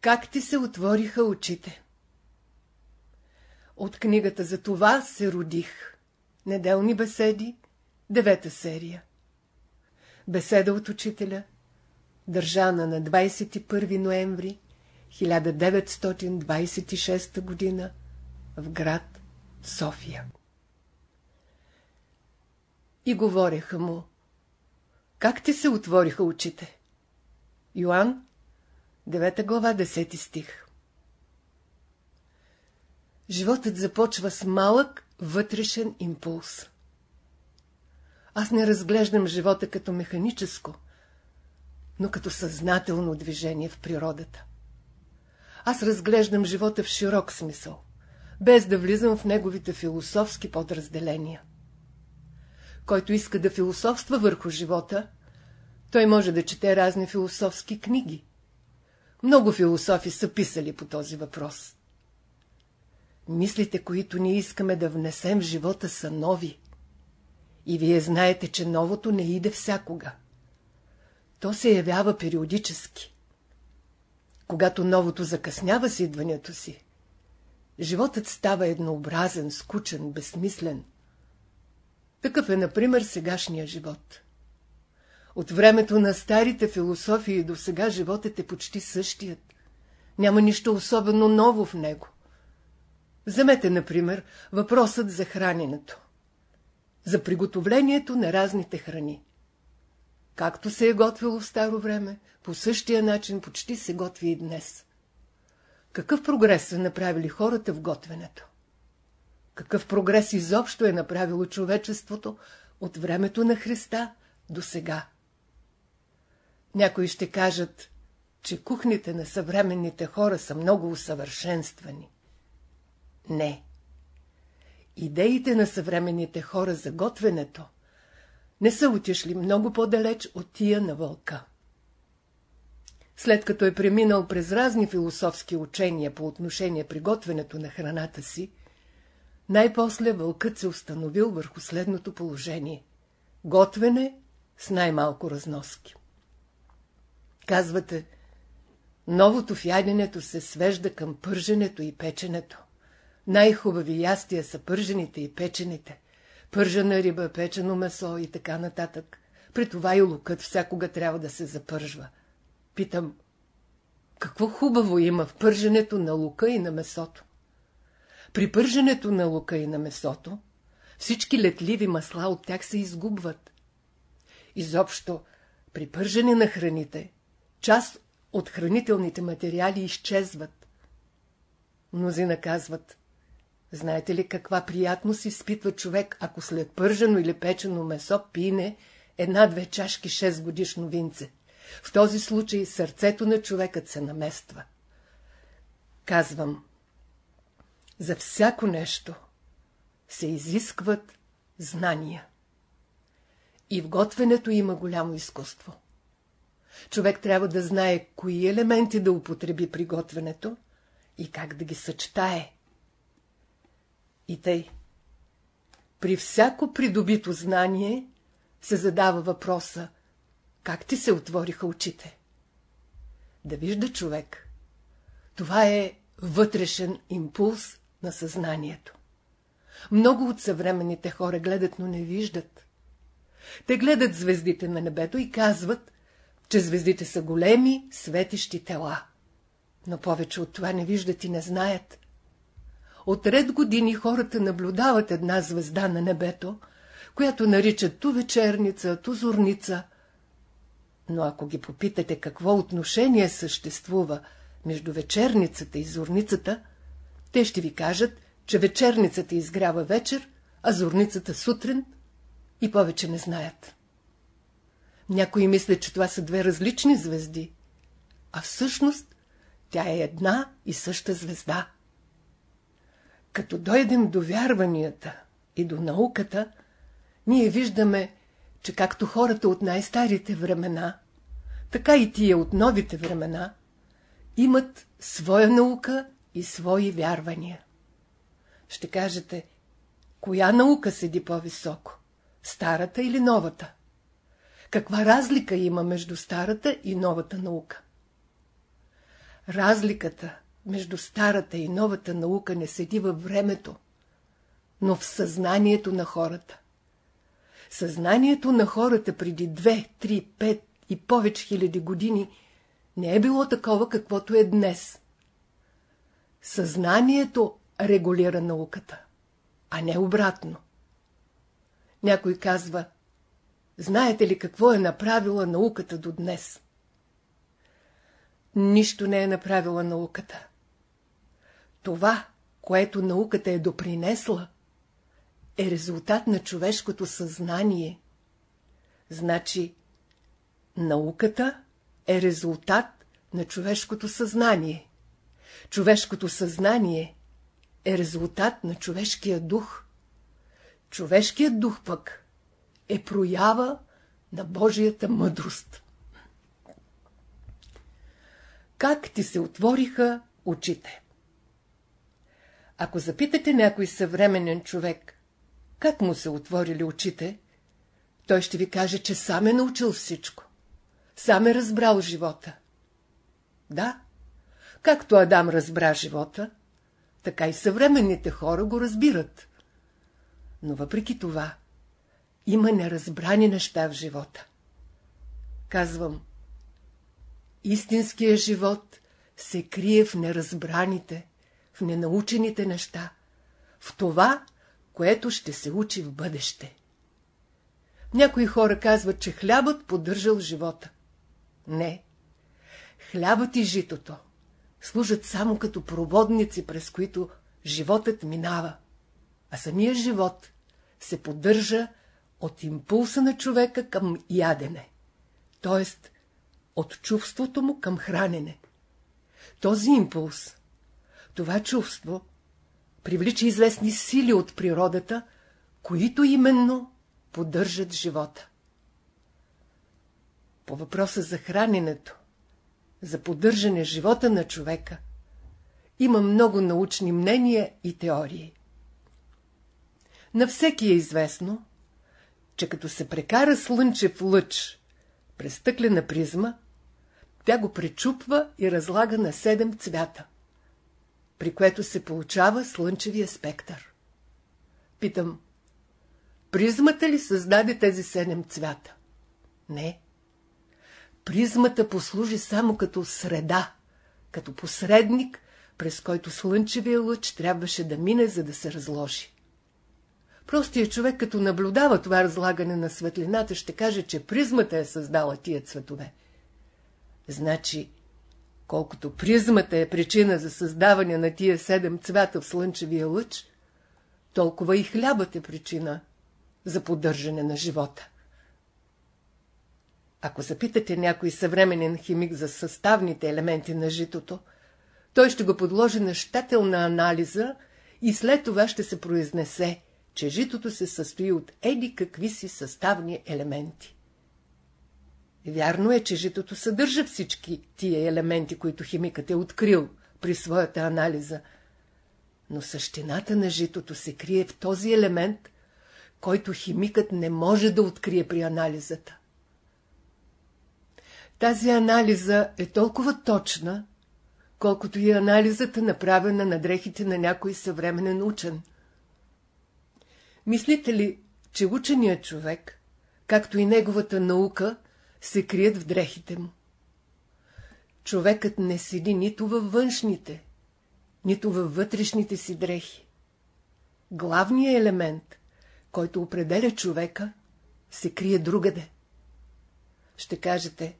Как ти се отвориха очите? От книгата за това се родих. Неделни беседи, девета серия. Беседа от учителя, държана на 21 ноември 1926 г. в град София. И говореха му. Как ти се отвориха очите? Йоанн, 9 глава, 10 стих. Животът започва с малък вътрешен импулс. Аз не разглеждам живота като механическо, но като съзнателно движение в природата. Аз разглеждам живота в широк смисъл, без да влизам в неговите философски подразделения. Който иска да философства върху живота, той може да чете разни философски книги. Много философи са писали по този въпрос. Мислите, които ние искаме да внесем в живота, са нови. И вие знаете, че новото не иде всякога. То се явява периодически. Когато новото закъснява с идването си, животът става еднообразен, скучен, безсмислен. Такъв е, например, сегашния живот. От времето на старите философии до сега животът е почти същият. Няма нищо особено ново в него. Вземете, например, въпросът за храненето. За приготовлението на разните храни. Както се е готвило в старо време, по същия начин почти се готви и днес. Какъв прогрес са направили хората в готвенето? Какъв прогрес изобщо е направило човечеството от времето на Христа до сега? Някои ще кажат, че кухните на съвременните хора са много усъвършенствани. Не. Идеите на съвременните хора за готвенето не са отишли много по-далеч от тия на вълка. След като е преминал през разни философски учения по отношение приготвянето на храната си, най-после вълкът се установил върху следното положение – готвене с най-малко разноски. Казвате, новото в яденето се свежда към пърженето и печенето. Най-хубави ястия са пържените и печените. Пържена риба, печено месо и така нататък. При това и лукът всякога трябва да се запържва. Питам, какво хубаво има в пърженето на лука и на месото? При пърженето на лука и на месото, всички летливи масла от тях се изгубват. Изобщо, при пържене на храните, част от хранителните материали изчезват. Мнози наказват. Знаете ли каква приятност изпитва човек, ако след пържено или печено месо пине една-две чашки 6 годишно винце? В този случай сърцето на човекът се намества. Казвам, за всяко нещо се изискват знания. И в готвенето има голямо изкуство. Човек трябва да знае кои елементи да употреби при готвенето и как да ги съчетае. И тъй. При всяко придобито знание се задава въпроса как ти се отвориха очите? Да вижда човек. Това е вътрешен импулс на съзнанието. Много от съвременните хора гледат, но не виждат. Те гледат звездите на небето и казват, че звездите са големи, светещи тела. Но повече от това не виждат и не знаят. От ред години хората наблюдават една звезда на небето, която наричат ту вечерница, ту зорница. Но ако ги попитате какво отношение съществува между вечерницата и зорницата, те ще ви кажат, че вечерницата изгрява вечер, а зорницата сутрин и повече не знаят. Някои мислят, че това са две различни звезди, а всъщност тя е една и съща звезда. Като дойдем до вярванията и до науката, ние виждаме, че както хората от най-старите времена, така и тия от новите времена, имат своя наука и свои вярвания. Ще кажете, коя наука седи по-високо? Старата или новата? Каква разлика има между старата и новата наука? Разликата между старата и новата наука не седи във времето, но в съзнанието на хората. Съзнанието на хората преди 2, 3, 5 и повече хиляди години не е било такова, каквото е днес. Съзнанието регулира науката, а не обратно. Някой казва, знаете ли какво е направила науката до днес? Нищо не е направила науката. Това, което науката е допринесла, е резултат на човешкото съзнание. Значи, науката е резултат на човешкото съзнание. Човешкото съзнание е резултат на човешкия дух. Човешкият дух пък е проява на Божията мъдрост. Как ти се отвориха очите? Ако запитате някой съвременен човек, как му се отворили очите, той ще ви каже, че сам е научил всичко. Сам е разбрал живота. Да, както Адам разбра живота, така и съвременните хора го разбират. Но въпреки това, има неразбрани неща в живота. Казвам, истинският живот се крие в неразбраните, в ненаучените неща, в това, което ще се учи в бъдеще. Някои хора казват, че хлябът поддържал живота. Не. Хлябът и житото служат само като проводници, през които животът минава, а самия живот се поддържа от импулса на човека към ядене, т.е. от чувството му към хранене. Този импулс, това чувство, привлича известни сили от природата, които именно поддържат живота. По въпроса за храненето, за поддържане живота на човека, има много научни мнения и теории. На всеки е известно, че като се прекара слънчев лъч през стъклена призма, тя го пречупва и разлага на седем цвята, при което се получава слънчевия спектър. Питам, призмата ли създаде тези седем цвята? Не. Призмата послужи само като среда, като посредник, през който слънчевия лъч трябваше да мине, за да се разложи. Простият човек, като наблюдава това разлагане на светлината, ще каже, че призмата е създала тия цветове. Значи, колкото призмата е причина за създаване на тия седем цвята в слънчевия лъч, толкова и хлябът е причина за поддържане на живота. Ако запитате някой съвременен химик за съставните елементи на житото, той ще го подложи на щателна анализа и след това ще се произнесе, че житото се състои от еди какви си съставни елементи. Вярно е, че житото съдържа всички тия елементи, които химикът е открил при своята анализа, но същината на житото се крие в този елемент, който химикът не може да открие при анализата. Тази анализа е толкова точна, колкото и анализата направена на дрехите на някой съвременен учен. Мислите ли, че ученият човек, както и неговата наука, се крият в дрехите му? Човекът не седи нито във външните, нито във вътрешните си дрехи. Главният елемент, който определя човека, се крие другаде. Ще кажете,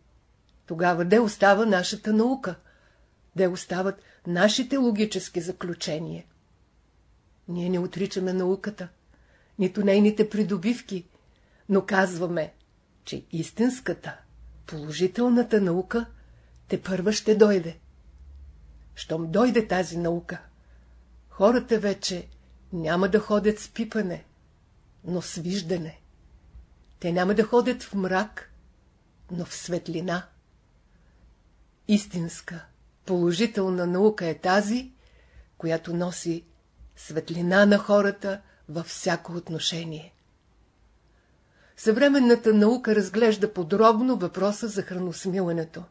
тогава де остава нашата наука? Де остават нашите логически заключения? Ние не отричаме науката, нито нейните придобивки, но казваме, че истинската, положителната наука те първа ще дойде. Щом дойде тази наука, хората вече няма да ходят с пипане, но с виждане. Те няма да ходят в мрак, но в светлина. Истинска, положителна наука е тази, която носи светлина на хората във всяко отношение. Съвременната наука разглежда подробно въпроса за храносмилането.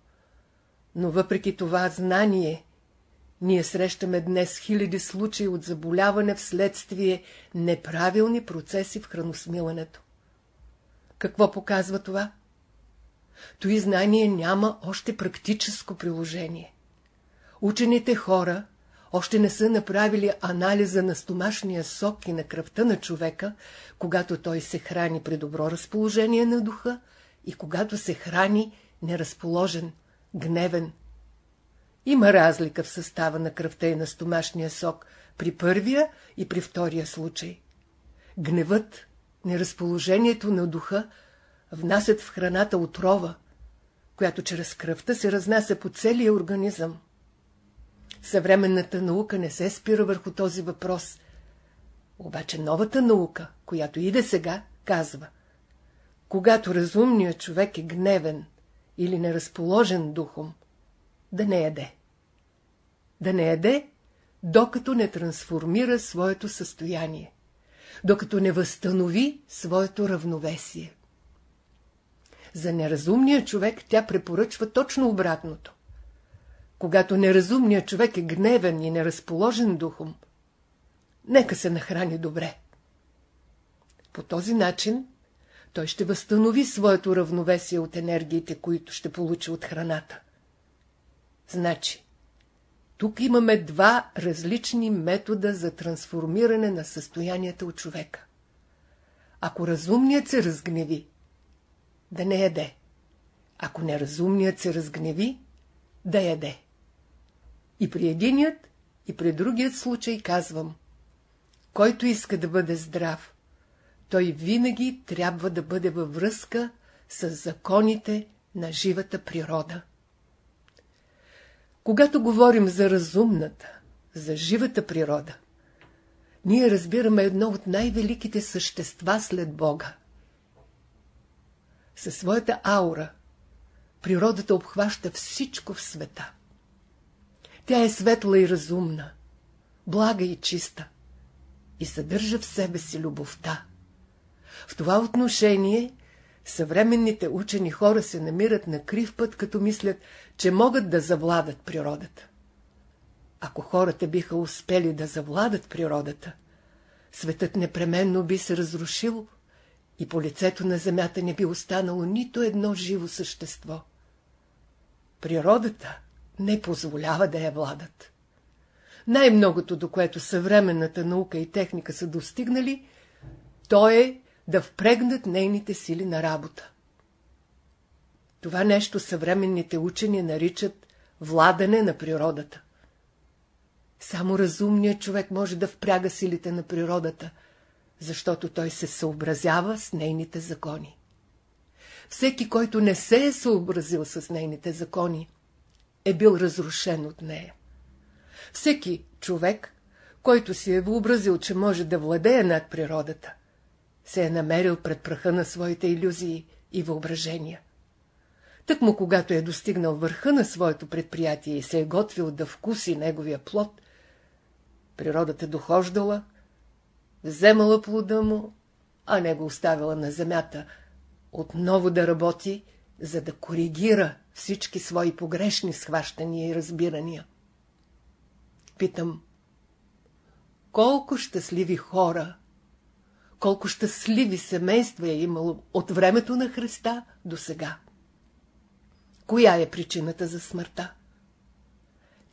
Но въпреки това знание, ние срещаме днес хиляди случаи от заболяване вследствие неправилни процеси в храносмилането. Какво показва това? Той знание няма още практическо приложение. Учените хора още не са направили анализа на стомашния сок и на кръвта на човека, когато той се храни при добро разположение на духа и когато се храни неразположен, гневен. Има разлика в състава на кръвта и на стомашния сок при първия и при втория случай. Гневът, неразположението на духа внасят в храната отрова, която чрез кръвта се разнася по целия организъм. Съвременната наука не се спира върху този въпрос. Обаче новата наука, която иде сега, казва Когато разумният човек е гневен или неразположен духом, да не яде. Да не яде, докато не трансформира своето състояние, докато не възстанови своето равновесие. За неразумния човек тя препоръчва точно обратното. Когато неразумният човек е гневен и неразположен духом, нека се нахрани добре. По този начин той ще възстанови своето равновесие от енергиите, които ще получи от храната. Значи, тук имаме два различни метода за трансформиране на състоянията от човека. Ако разумният се разгневи, да не яде. Ако неразумният се разгневи, да яде. И при единият, и при другият случай казвам, който иска да бъде здрав, той винаги трябва да бъде във връзка с законите на живата природа. Когато говорим за разумната, за живата природа, ние разбираме едно от най-великите същества след Бога. Със своята аура, природата обхваща всичко в света. Тя е светла и разумна, блага и чиста и съдържа в себе си любовта. В това отношение съвременните учени хора се намират на крив път, като мислят, че могат да завладат природата. Ако хората биха успели да завладат природата, светът непременно би се разрушил и по лицето на земята не би останало нито едно живо същество. Природата не позволява да я владат. Най-многото, до което съвременната наука и техника са достигнали, то е да впрегнат нейните сили на работа. Това нещо съвременните учени наричат владане на природата. Само разумният човек може да впряга силите на природата, защото той се съобразява с нейните закони. Всеки, който не се е съобразил с нейните закони, е бил разрушен от нея. Всеки човек, който си е въобразил, че може да владее над природата, се е намерил пред праха на своите иллюзии и въображения. Тък му, когато е достигнал върха на своето предприятие и се е готвил да вкуси неговия плод, природата дохождала, вземала плода му, а не го оставила на земята, отново да работи, за да коригира всички свои погрешни схващания и разбирания. Питам, колко щастливи хора, колко щастливи семейства е имало от времето на Христа до сега? Коя е причината за смъртта?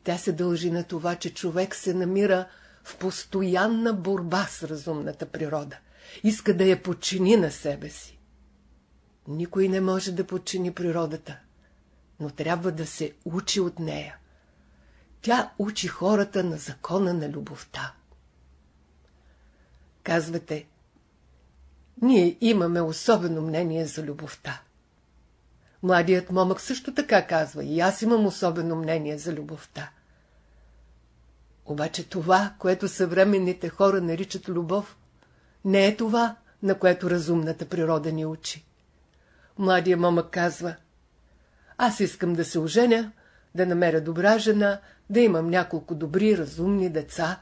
Тя се дължи на това, че човек се намира в постоянна борба с разумната природа. Иска да я подчини на себе си. Никой не може да подчини природата, но трябва да се учи от нея. Тя учи хората на закона на любовта. Казвате, ние имаме особено мнение за любовта. Младият момък също така казва, и аз имам особено мнение за любовта. Обаче това, което съвременните хора наричат любов, не е това, на което разумната природа ни учи. Младия момък казва, аз искам да се оженя, да намеря добра жена, да имам няколко добри, разумни деца.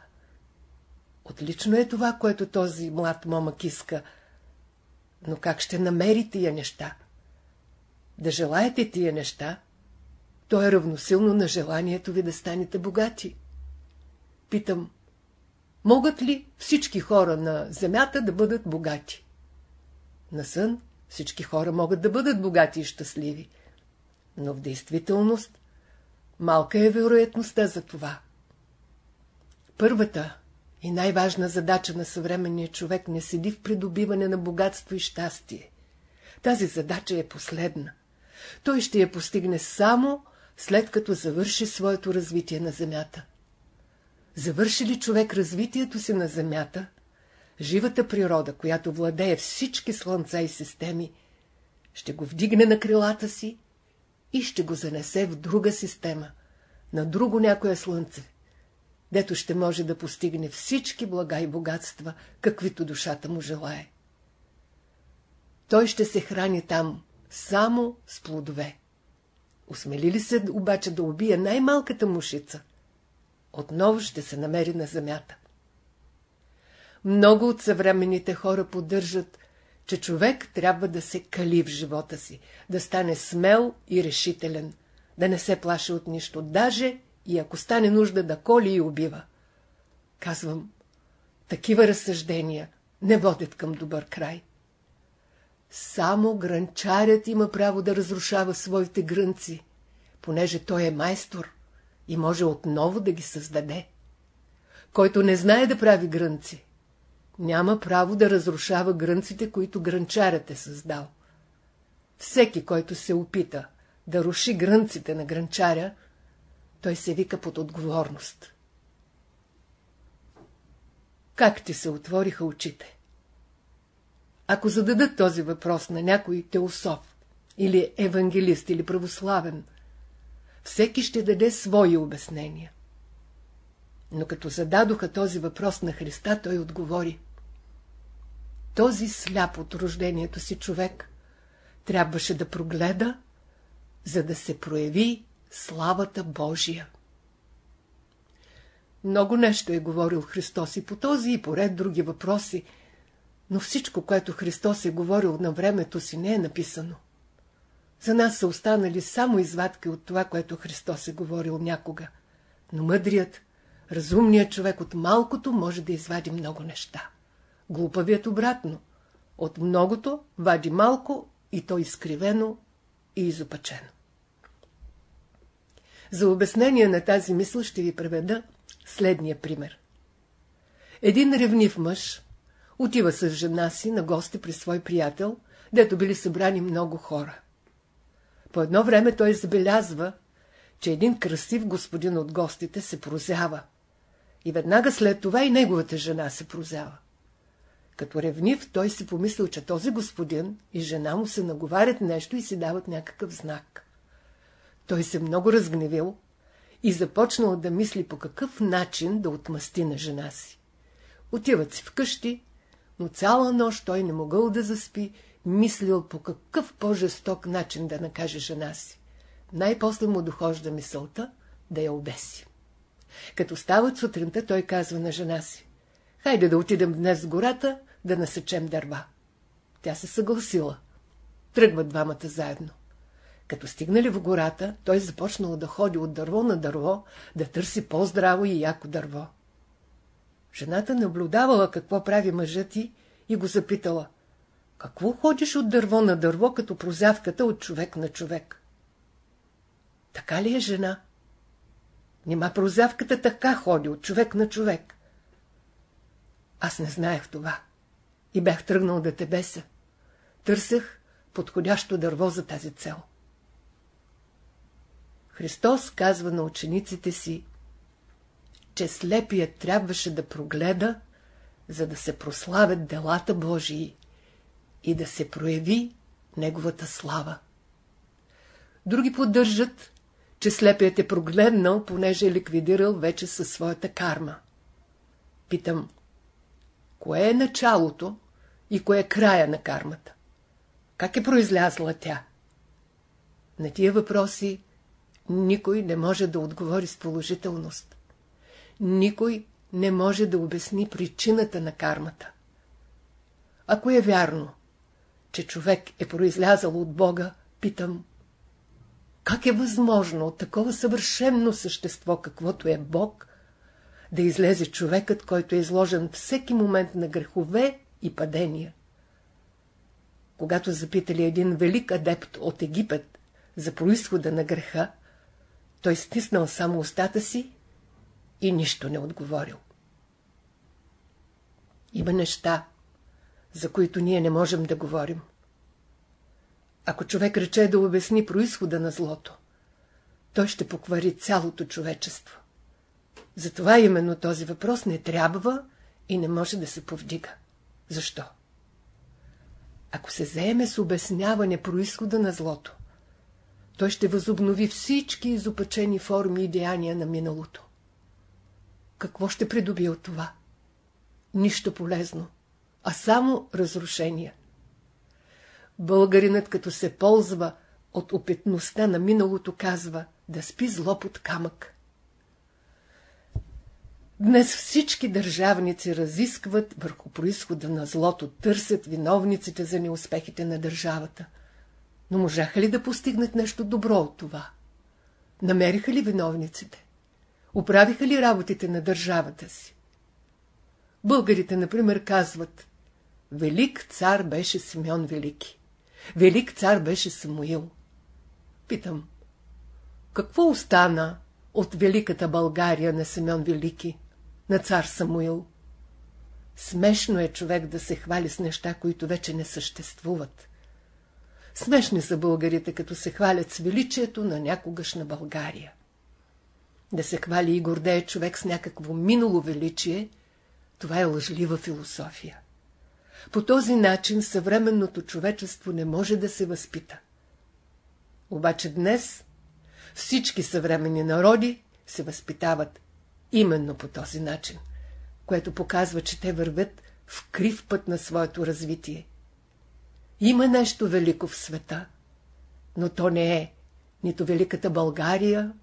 Отлично е това, което този млад момък иска. Но как ще намери тия неща? Да желаете тия неща, то е равносилно на желанието ви да станете богати. Питам, могат ли всички хора на земята да бъдат богати? На сън всички хора могат да бъдат богати и щастливи, но в действителност малка е вероятността за това. Първата и най-важна задача на съвременния човек не седи в придобиване на богатство и щастие. Тази задача е последна. Той ще я постигне само след като завърши своето развитие на Земята. Завърши ли човек развитието си на Земята, живата природа, която владее всички слънца и системи, ще го вдигне на крилата си и ще го занесе в друга система, на друго някое слънце, дето ще може да постигне всички блага и богатства, каквито душата му желае. Той ще се храни там само с плодове. Осмели ли се обаче да убие най-малката мушица, отново ще се намери на земята. Много от съвременните хора поддържат, че човек трябва да се кали в живота си, да стане смел и решителен, да не се плаши от нищо, даже и ако стане нужда да коли и убива. Казвам, такива разсъждения не водят към добър край. Само гранчарят има право да разрушава своите грънци, понеже той е майстор и може отново да ги създаде. Който не знае да прави грънци, няма право да разрушава грънците, които гранчарят е създал. Всеки, който се опита да руши грънците на гранчаря, той се вика под отговорност. Как ти се отвориха очите? Ако зададат този въпрос на някой теософ, или евангелист, или православен, всеки ще даде свои обяснения. Но като зададоха този въпрос на Христа, той отговори. Този сляп от рождението си човек трябваше да прогледа, за да се прояви славата Божия. Много нещо е говорил Христос и по този и по ред други въпроси, но всичко, което Христос е говорил на времето си, не е написано. За нас са останали само извадки от това, което Христос е говорил някога. Но мъдрият, разумният човек от малкото може да извади много неща. Глупавият обратно. От многото вади малко и то изкривено и изопачено. За обяснение на тази мисъл ще ви преведа следния пример. Един ревнив мъж отива с жена си на гости при свой приятел, дето били събрани много хора. По едно време той забелязва, че един красив господин от гостите се прозява. И веднага след това и неговата жена се прозява. Като ревнив, той си помислил, че този господин и жена му се наговарят нещо и си дават някакъв знак. Той се много разгневил и започнал да мисли по какъв начин да отмъсти на жена си. Отиват си вкъщи, но цяла нощ той не могъл да заспи мислил по какъв по-жесток начин да накаже жена си. Най-после му дохожда мисълта да я обеси. Като стават сутринта, той казва на жена си. Хайде да отидем днес в гората, да насечем дърва. Тя се съгласила. Тръгват двамата заедно. Като стигнали в гората, той започнал да ходи от дърво на дърво, да търси по-здраво и яко дърво. Жената наблюдавала какво прави мъжът ти и го запитала. Какво ходиш от дърво на дърво, като прозявката от човек на човек? Така ли е жена? Нима прозявката така ходи от човек на човек. Аз не знаех това и бях тръгнал да те беся. Търсех подходящо дърво за тази цел. Христос казва на учениците си, че слепият трябваше да прогледа, за да се прославят делата Божии и да се прояви неговата слава. Други поддържат, че слепият е прогледнал, понеже е ликвидирал вече със своята карма. Питам, кое е началото и кое е края на кармата? Как е произлязла тя? На тия въпроси никой не може да отговори с положителност. Никой не може да обясни причината на кармата. Ако е вярно, че човек е произлязал от Бога, питам, Как е възможно от такова съвършенно същество, каквото е Бог, да излезе човекът, който е изложен всеки момент на грехове и падения? Когато запитали един велик адепт от Египет за происхода на греха, той стиснал само устата си и нищо не отговорил. Има неща, за които ние не можем да говорим. Ако човек рече да обясни происхода на злото, той ще поквари цялото човечество. Затова именно този въпрос не трябва и не може да се повдига. Защо? Ако се заеме с обясняване происхода на злото, той ще възобнови всички изопачени форми и деяния на миналото. Какво ще придоби от това? Нищо полезно, а само разрушения. Българинът, като се ползва от опитността на миналото, казва да спи зло под камък. Днес всички държавници разискват върху происхода на злото, търсят виновниците за неуспехите на държавата. Но можаха ли да постигнат нещо добро от това? Намериха ли виновниците? Управиха ли работите на държавата си? Българите, например, казват Велик цар беше Симеон Велики. Велик цар беше Самуил. Питам, какво остана от великата България на Симеон Велики, на цар Самуил? Смешно е човек да се хвали с неща, които вече не съществуват. Смешни са българите, като се хвалят с величието на някогашна България. Да се хвали и гордее човек с някакво минало величие, това е лъжлива философия. По този начин съвременното човечество не може да се възпита. Обаче днес всички съвременни народи се възпитават именно по този начин, което показва, че те вървят в крив път на своето развитие. Има нещо велико в света, но то не е нито Великата България,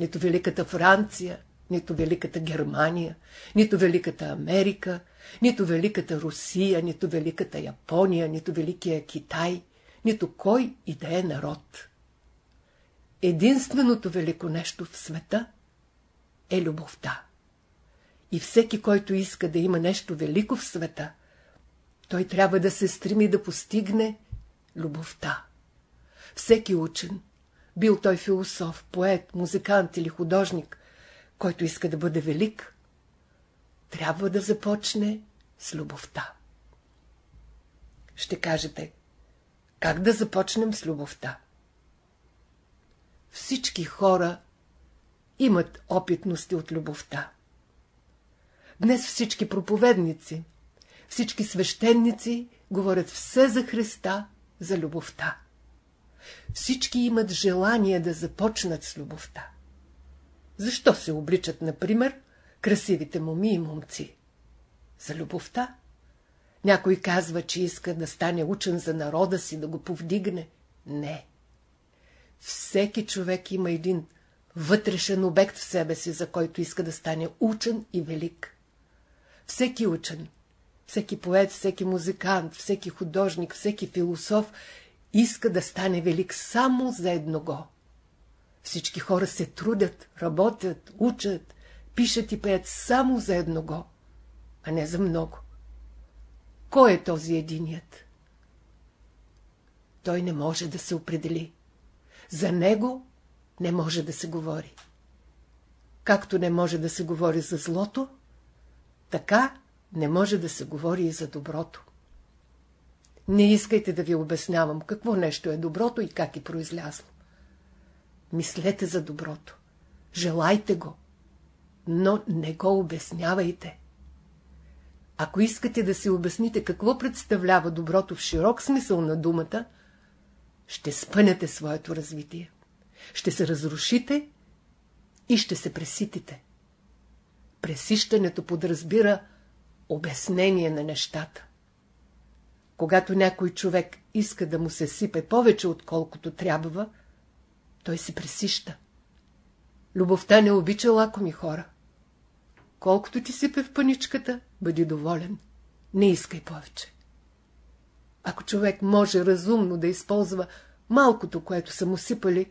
нито Великата Франция, нито Великата Германия, нито Великата Америка, нито Великата Русия, нито Великата Япония, нито Великия Китай, нито кой и да е народ. Единственото велико нещо в света е любовта. И всеки, който иска да има нещо велико в света, той трябва да се стреми да постигне любовта. Всеки учен, бил той философ, поет, музикант или художник, който иска да бъде велик, трябва да започне с любовта. Ще кажете, как да започнем с любовта? Всички хора имат опитности от любовта. Днес всички проповедници, всички свещеници говорят все за Христа, за любовта. Всички имат желание да започнат с любовта. Защо се обличат, например, красивите моми и момци? За любовта. Някой казва, че иска да стане учен за народа си, да го повдигне. Не. Всеки човек има един вътрешен обект в себе си, за който иска да стане учен и велик. Всеки учен, всеки поет, всеки музикант, всеки художник, всеки философ иска да стане велик само за едного. Всички хора се трудят, работят, учат, пишат и пеят само за едного, а не за много. Кой е този единият? Той не може да се определи. За него не може да се говори. Както не може да се говори за злото, така не може да се говори и за доброто. Не искайте да ви обяснявам какво нещо е доброто и как е произлязло. Мислете за доброто. Желайте го. Но не го обяснявайте. Ако искате да си обясните какво представлява доброто в широк смисъл на думата, ще спънете своето развитие. Ще се разрушите и ще се преситите. Пресищането подразбира обяснение на нещата. Когато някой човек иска да му се сипе повече, отколкото трябва, той се пресища. Любовта не обича лакоми хора. Колкото ти сипе в паничката, бъди доволен. Не искай повече. Ако човек може разумно да използва малкото, което са му сипали,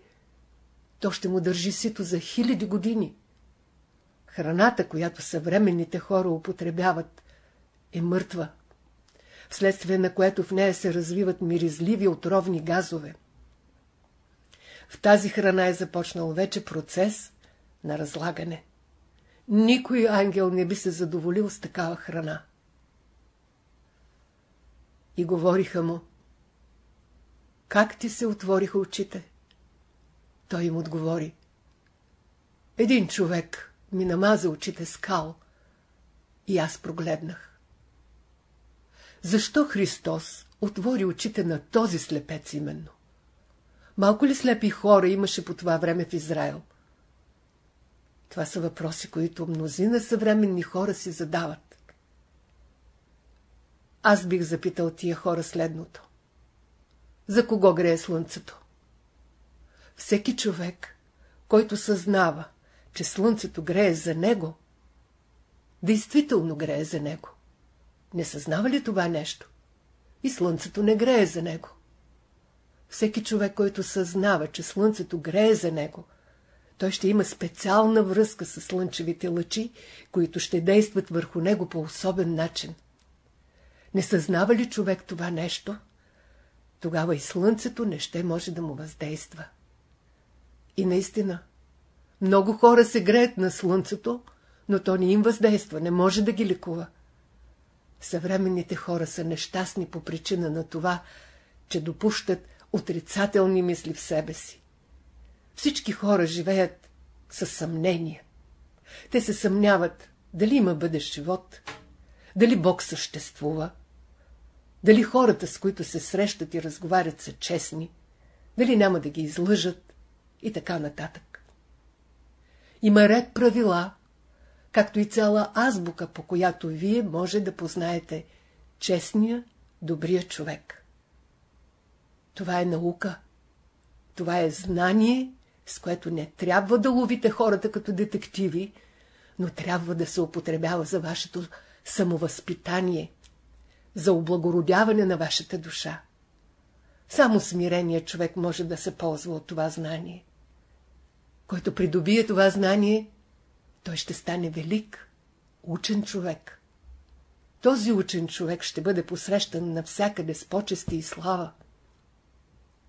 то ще му държи сито за хиляди години. Храната, която съвременните хора употребяват, е мъртва, вследствие на което в нея се развиват миризливи отровни газове. В тази храна е започнал вече процес на разлагане. Никой ангел не би се задоволил с такава храна. И говориха му, как ти се отвориха очите? Той им отговори, един човек ми намаза очите скал и аз прогледнах. Защо Христос отвори очите на този слепец именно? Малко ли слепи хора имаше по това време в Израел? Това са въпроси, които мнозина съвременни хора си задават. Аз бих запитал тия хора следното. За кого грее слънцето? Всеки човек, който съзнава, че слънцето грее за него, действително грее за него. Не съзнава ли това нещо? И слънцето не грее за него. Всеки човек, който съзнава, че слънцето грее за него, той ще има специална връзка с слънчевите лъчи, които ще действат върху него по особен начин. Не съзнава ли човек това нещо? Тогава и слънцето не ще може да му въздейства. И наистина, много хора се греят на слънцето, но то не им въздейства, не може да ги лекува. Съвременните хора са нещастни по причина на това, че допущат отрицателни мисли в себе си. Всички хора живеят със съмнение. Те се съмняват дали има бъдещ живот, дали Бог съществува, дали хората, с които се срещат и разговарят, са честни, дали няма да ги излъжат и така нататък. Има ред правила, както и цяла азбука, по която вие може да познаете честния, добрия човек. Това е наука. Това е знание, с което не трябва да ловите хората като детективи, но трябва да се употребява за вашето самовъзпитание, за облагородяване на вашата душа. Само смирения човек може да се ползва от това знание. Който придобие това знание, той ще стане велик, учен човек. Този учен човек ще бъде посрещан навсякъде с почести и слава.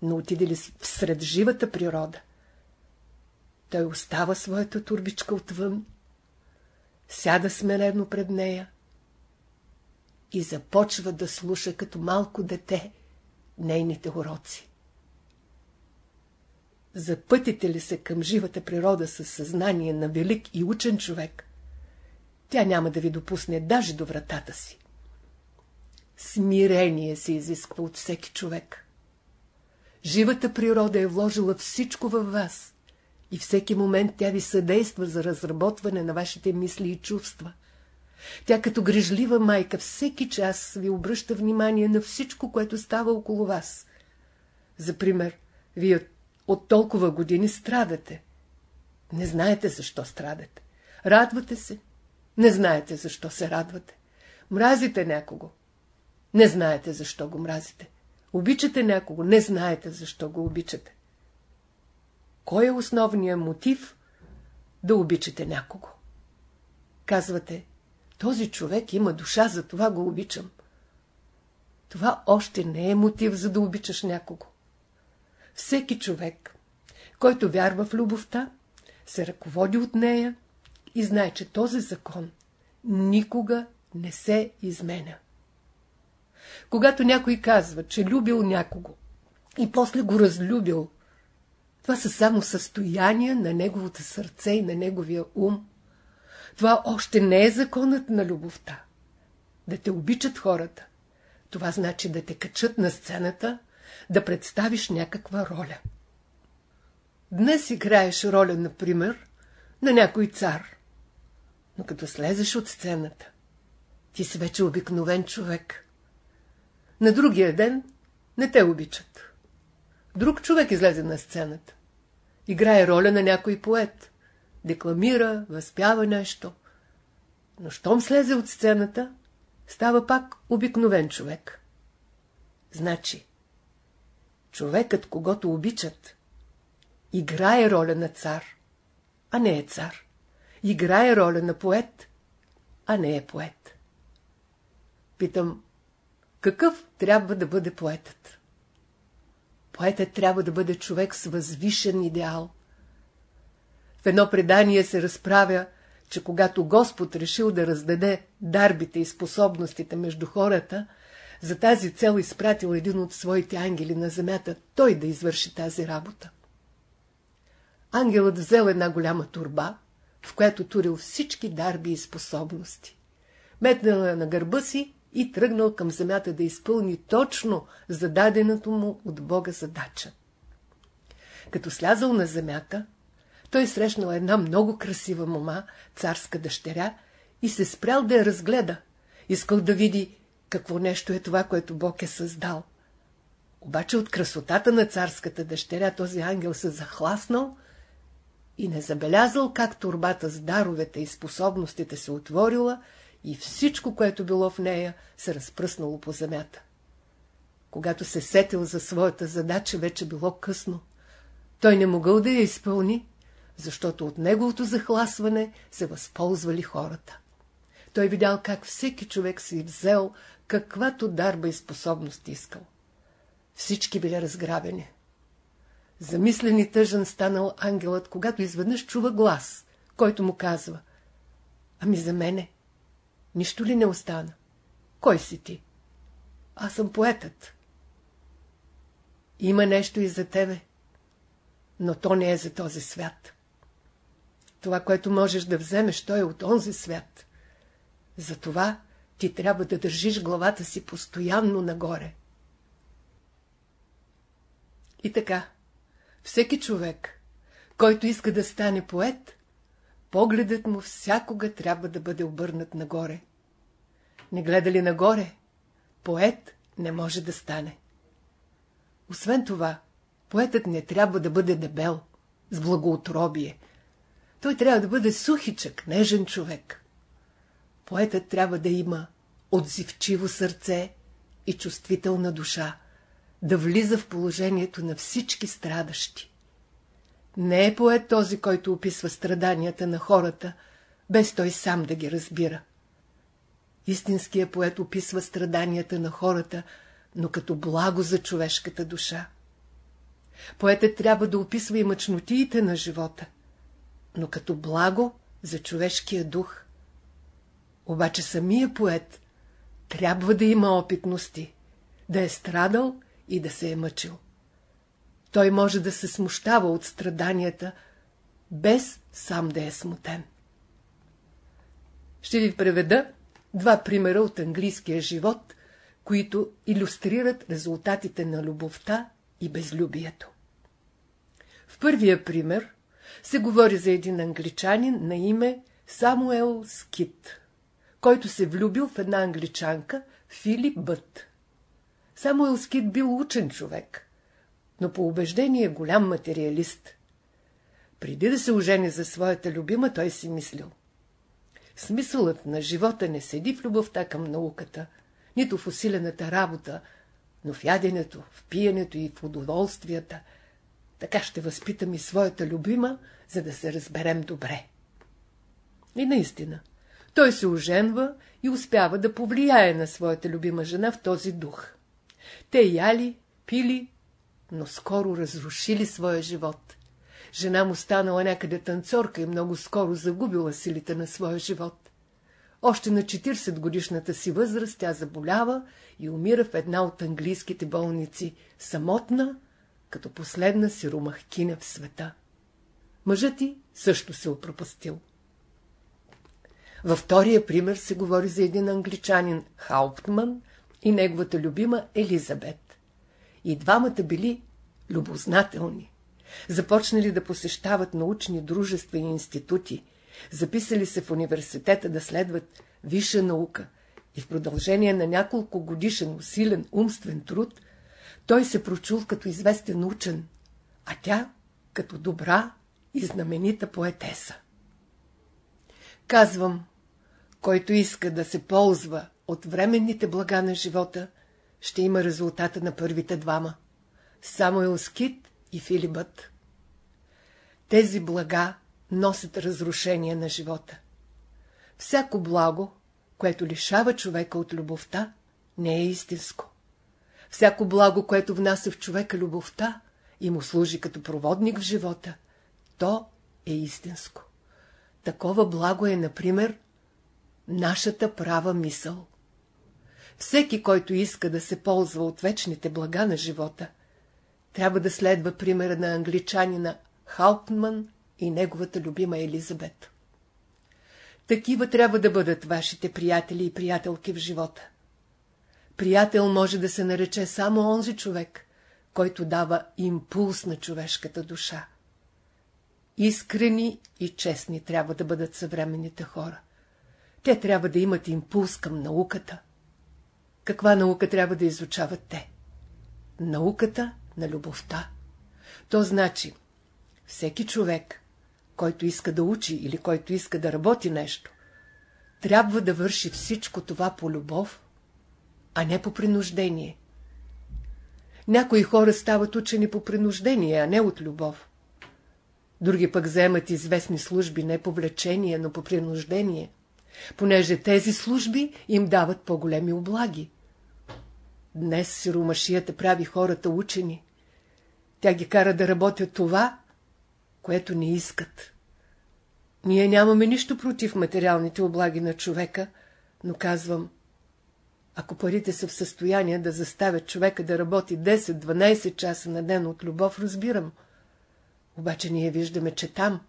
Но отиде ли сред живата природа, той остава своята турбичка отвън, сяда смелено пред нея и започва да слуша като малко дете нейните уроци. Запътите ли се към живата природа със съзнание на велик и учен човек, тя няма да ви допусне даже до вратата си. Смирение се изисква от всеки човек. Живата природа е вложила всичко във вас и всеки момент тя ви съдейства за разработване на вашите мисли и чувства. Тя като грижлива майка всеки час ви обръща внимание на всичко, което става около вас. За пример, вие от толкова години страдате. Не знаете защо страдате. Радвате се. Не знаете защо се радвате. Мразите някого. Не знаете защо го мразите. Обичате някого. Не знаете защо го обичате. Кой е основният мотив да обичате някого? Казвате, този човек има душа, за това го обичам. Това още не е мотив, за да обичаш някого. Всеки човек, който вярва в любовта, се ръководи от нея и знае, че този закон никога не се изменя. Когато някой казва, че любил някого и после го разлюбил, това са само състояния на неговото сърце и на неговия ум. Това още не е законът на любовта. Да те обичат хората. Това значи да те качат на сцената, да представиш някаква роля. Днес играеш роля, например, на някой цар. Но като слезеш от сцената, ти си вече обикновен човек. На другия ден не те обичат. Друг човек излезе на сцената. Играе роля на някой поет. Декламира, възпява нещо. Но щом слезе от сцената, става пак обикновен човек. Значи, човекът, когато обичат, играе роля на цар, а не е цар. Играе роля на поет, а не е поет. Питам, какъв трябва да бъде поетът? Поетът трябва да бъде човек с възвишен идеал. В едно предание се разправя, че когато Господ решил да раздаде дарбите и способностите между хората, за тази цел изпратил един от своите ангели на земята, той да извърши тази работа. Ангелът взел една голяма турба, в която турил всички дарби и способности. Метнал я на гърба си и тръгнал към земята да изпълни точно зададената му от Бога задача. Като слязал на земята, той срещнал една много красива мома, царска дъщеря, и се спрял да я разгледа. Искал да види какво нещо е това, което Бог е създал. Обаче от красотата на царската дъщеря този ангел се захласнал и не забелязал как турбата с даровете и способностите се отворила и всичко, което било в нея, се разпръснало по земята. Когато се сетил за своята задача, вече било късно. Той не могъл да я изпълни, защото от неговото захласване се възползвали хората. Той видял как всеки човек си взел каквато дарба и способност искал. Всички били разграбени. Замислен и тъжен станал ангелът, когато изведнъж чува глас, който му казва Ами за мене, нищо ли не остана? Кой си ти? Аз съм поетът. Има нещо и за тебе, но то не е за този свят. Това, което можеш да вземеш, то е от онзи свят. Затова ти трябва да държиш главата си постоянно нагоре. И така, всеки човек, който иска да стане поет, погледът му всякога трябва да бъде обърнат нагоре. Не гледа ли нагоре, поет не може да стане. Освен това, поетът не трябва да бъде дебел, с благоутробие. Той трябва да бъде сухичък, нежен човек. Поетът трябва да има отзивчиво сърце и чувствителна душа, да влиза в положението на всички страдащи. Не е поет този, който описва страданията на хората, без той сам да ги разбира. Истинският поет описва страданията на хората, но като благо за човешката душа. Поетът трябва да описва и мъчнотиите на живота, но като благо за човешкия дух. Обаче самия поет трябва да има опитности, да е страдал и да се е мъчил. Той може да се смущава от страданията, без сам да е смутен. Ще ви преведа два примера от английския живот, които иллюстрират резултатите на любовта и безлюбието. В първия пример се говори за един англичанин на име Самуел Скит който се влюбил в една англичанка, Филип Бът. Самуел Скит бил учен човек, но по убеждение голям материалист. Преди да се ожени за своята любима, той си мислил. Смисълът на живота не седи в любовта към науката, нито в усилената работа, но в яденето, в пиенето и в удоволствията. Така ще възпитам и своята любима, за да се разберем добре. И наистина, той се оженва и успява да повлияе на своята любима жена в този дух. Те яли, пили, но скоро разрушили своя живот. Жена му станала някъде танцорка и много скоро загубила силите на своя живот. Още на 40 годишната си възраст тя заболява и умира в една от английските болници, самотна, като последна си румахкиня в света. Мъжът ти също се опропастил. Във втория пример се говори за един англичанин Хауптман и неговата любима Елизабет. И двамата били любознателни. Започнали да посещават научни дружества и институти, записали се в университета да следват висша наука и в продължение на няколко годишен усилен умствен труд, той се прочул като известен учен, а тя като добра и знаменита поетеса. Казвам, който иска да се ползва от временните блага на живота, ще има резултата на първите двама – Самуел Скит и Филибът. Тези блага носят разрушение на живота. Всяко благо, което лишава човека от любовта, не е истинско. Всяко благо, което внася в човека любовта и му служи като проводник в живота, то е истинско. Такова благо е, например, нашата права мисъл. Всеки, който иска да се ползва от вечните блага на живота, трябва да следва примера на англичанина Хаупман и неговата любима Елизабет. Такива трябва да бъдат вашите приятели и приятелки в живота. Приятел може да се нарече само онзи човек, който дава импулс на човешката душа. Искрени и честни трябва да бъдат съвременните хора. Те трябва да имат импулс към науката. Каква наука трябва да изучават те? Науката на любовта. То значи, всеки човек, който иска да учи или който иска да работи нещо, трябва да върши всичко това по любов, а не по принуждение. Някои хора стават учени по принуждение, а не от любов. Други пък вземат известни служби не по влечение, но по принуждение, понеже тези служби им дават по-големи облаги. Днес сиромашията прави хората учени. Тя ги кара да работят това, което не искат. Ние нямаме нищо против материалните облаги на човека, но казвам, ако парите са в състояние да заставят човека да работи 10-12 часа на ден от любов, разбирам. Обаче ние виждаме, че там,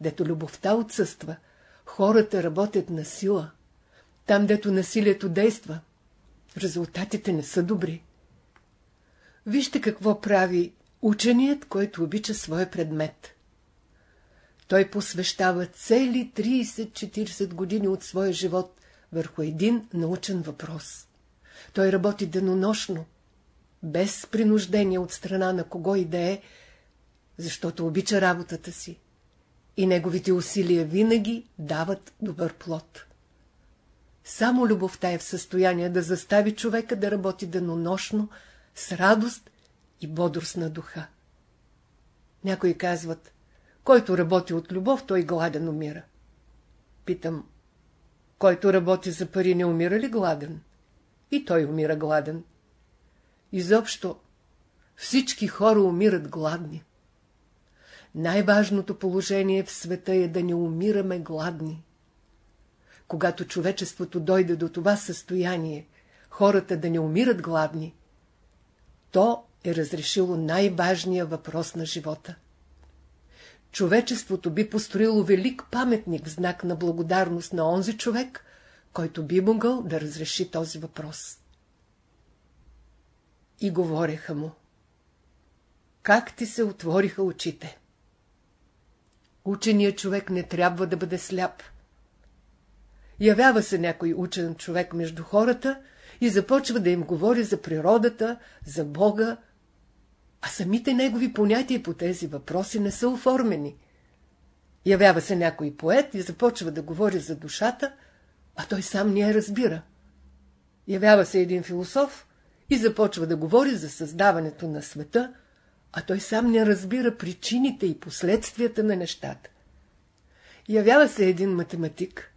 дето любовта отсъства, хората работят на сила. Там, дето насилието действа, резултатите не са добри. Вижте какво прави ученият, който обича своя предмет. Той посвещава цели 30-40 години от своя живот върху един научен въпрос. Той работи денонощно, без принуждение от страна на кого и да е, защото обича работата си. И неговите усилия винаги дават добър плод. Само любовта е в състояние да застави човека да работи денонощно, с радост и бодрост на духа. Някои казват, който работи от любов, той гладен умира. Питам, който работи за пари, не умира ли гладен? И той умира гладен. Изобщо всички хора умират гладни. Най-важното положение в света е да не умираме гладни. Когато човечеството дойде до това състояние, хората да не умират гладни, то е разрешило най-важния въпрос на живота човечеството би построило велик паметник в знак на благодарност на онзи човек, който би могъл да разреши този въпрос. И говореха му. Как ти се отвориха очите? Ученият човек не трябва да бъде сляп. Явява се някой учен човек между хората и започва да им говори за природата, за Бога, а самите негови понятия по тези въпроси не са оформени. Явява се някой поет и започва да говори за душата, а той сам не я разбира. Явява се един философ и започва да говори за създаването на света, а той сам не разбира причините и последствията на нещата. Явява се един математик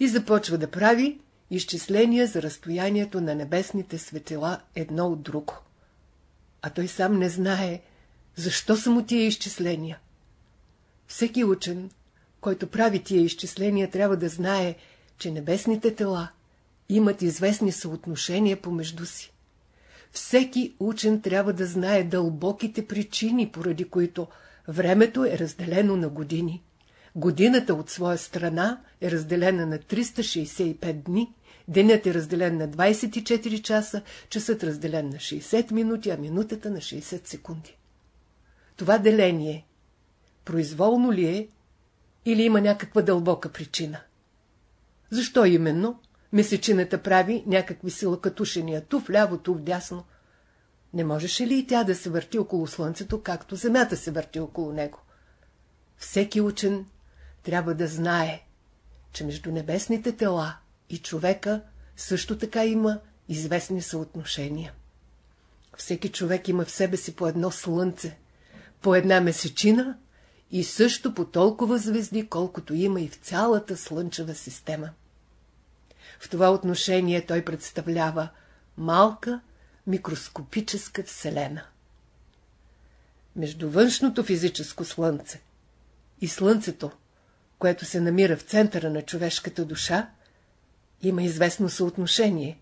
и започва да прави изчисления за разстоянието на небесните светила едно от друго а той сам не знае, защо са му тия изчисления. Всеки учен, който прави тия изчисления, трябва да знае, че небесните тела имат известни съотношения помежду си. Всеки учен трябва да знае дълбоките причини, поради които времето е разделено на години. Годината от своя страна е разделена на 365 дни Денят е разделен на 24 часа, часът разделен на 60 минути, а минутата на 60 секунди. Това деление произволно ли е или има някаква дълбока причина? Защо именно месечината прави някакви силакатушения ту вляво, ту вдясно? Не можеше ли и тя да се върти около Слънцето, както Земята се върти около него? Всеки учен трябва да знае, че между небесните тела и човека също така има известни съотношения. Всеки човек има в себе си по едно слънце, по една месечина и също по толкова звезди, колкото има и в цялата Слънчева система. В това отношение той представлява малка микроскопическа вселена. Между външното физическо слънце и слънцето, което се намира в центъра на човешката душа, има известно съотношение.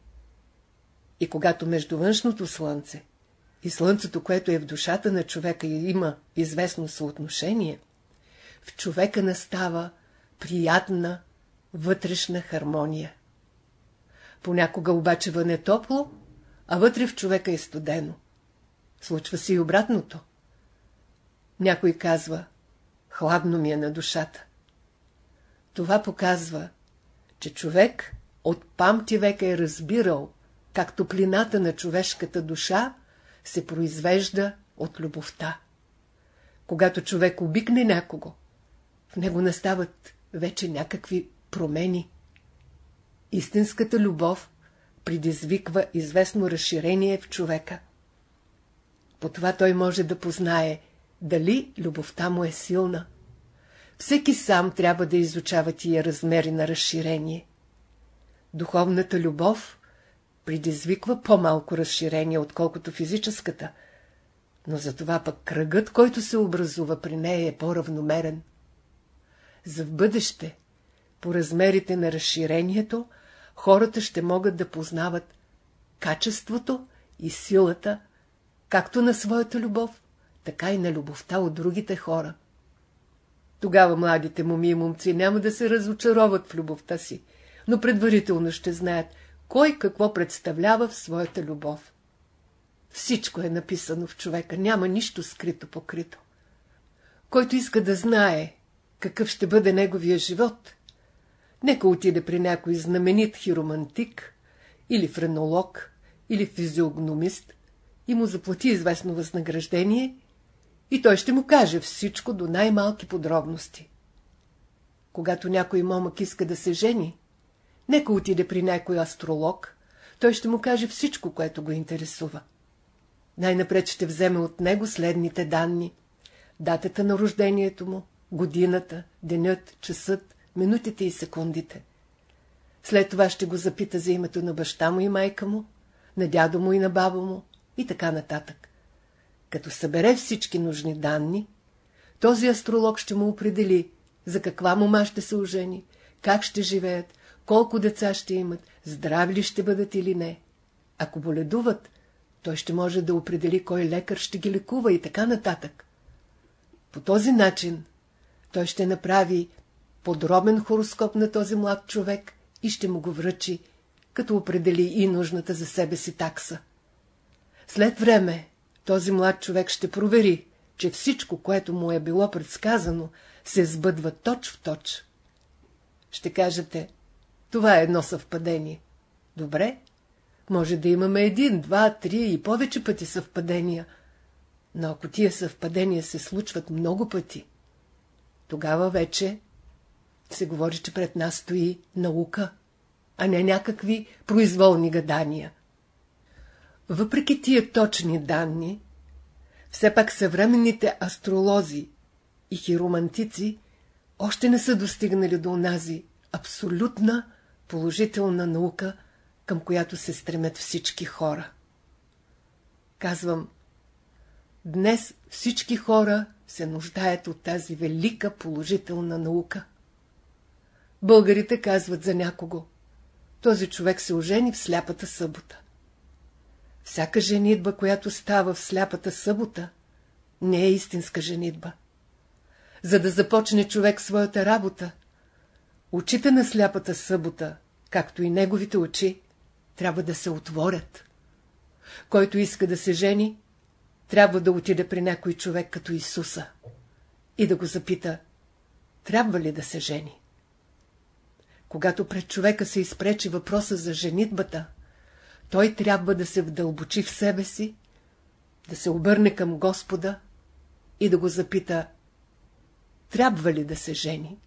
И когато между външното слънце и слънцето, което е в душата на човека има известно съотношение, в човека настава приятна вътрешна хармония. Понякога обаче вън е топло, а вътре в човека е студено. Случва се и обратното. Някой казва, хладно ми е на душата. Това показва, че човек от памти века е разбирал, как топлината на човешката душа се произвежда от любовта. Когато човек обикне някого, в него настават вече някакви промени. Истинската любов предизвиква известно разширение в човека. По това той може да познае дали любовта му е силна. Всеки сам трябва да изучава тия размери на разширение. Духовната любов предизвиква по-малко разширение, отколкото физическата, но затова пък кръгът, който се образува при нея е по-равномерен. За в бъдеще, по размерите на разширението, хората ще могат да познават качеството и силата, както на своята любов, така и на любовта от другите хора. Тогава младите моми и момци няма да се разочароват в любовта си, но предварително ще знаят, кой какво представлява в своята любов. Всичко е написано в човека, няма нищо скрито покрито. Който иска да знае какъв ще бъде неговия живот, нека отиде при някой знаменит хиромантик, или френолог, или физиогномист и му заплати известно възнаграждение и той ще му каже всичко до най-малки подробности. Когато някой момък иска да се жени, нека отиде при някой астролог, той ще му каже всичко, което го интересува. Най-напред ще вземе от него следните данни. Датата на рождението му, годината, денят, часът, минутите и секундите. След това ще го запита за името на баща му и майка му, на дядо му и на баба му и така нататък. Като събере всички нужни данни, този астролог ще му определи за каква мома ще се ожени, как ще живеят, колко деца ще имат, здрави ли ще бъдат или не. Ако боледуват, той ще може да определи кой лекар ще ги лекува и така нататък. По този начин той ще направи подробен хороскоп на този млад човек и ще му го връчи, като определи и нужната за себе си такса. След време този млад човек ще провери, че всичко, което му е било предсказано, се сбъдва точ в точ. Ще кажете, това е едно съвпадение. Добре, може да имаме един, два, три и повече пъти съвпадения, но ако тия съвпадения се случват много пъти, тогава вече се говори, че пред нас стои наука, а не някакви произволни гадания. Въпреки тия точни данни, все пак съвременните астролози и хиромантици още не са достигнали до онази абсолютна положителна наука, към която се стремят всички хора. Казвам, днес всички хора се нуждаят от тази велика положителна наука. Българите казват за някого. Този човек се ожени в сляпата събота. Всяка женитба, която става в сляпата събота, не е истинска женитба. За да започне човек своята работа, очите на сляпата събота, както и неговите очи, трябва да се отворят. Който иска да се жени, трябва да отиде при някой човек като Исуса и да го запита, трябва ли да се жени. Когато пред човека се изпречи въпроса за женитбата, той трябва да се вдълбочи в себе си, да се обърне към Господа и да го запита, трябва ли да се жени.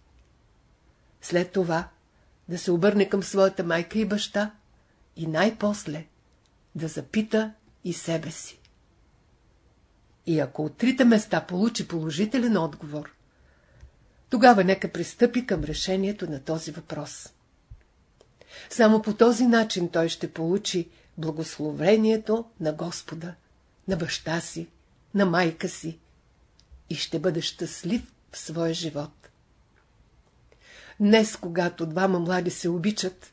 След това да се обърне към своята майка и баща и най-после да запита и себе си. И ако от трите места получи положителен отговор, Тогава нека пристъпи към решението на този въпрос. Само по този начин той ще получи благословението на Господа, на баща си, на майка си и ще бъде щастлив в своя живот. Днес, когато двама млади се обичат,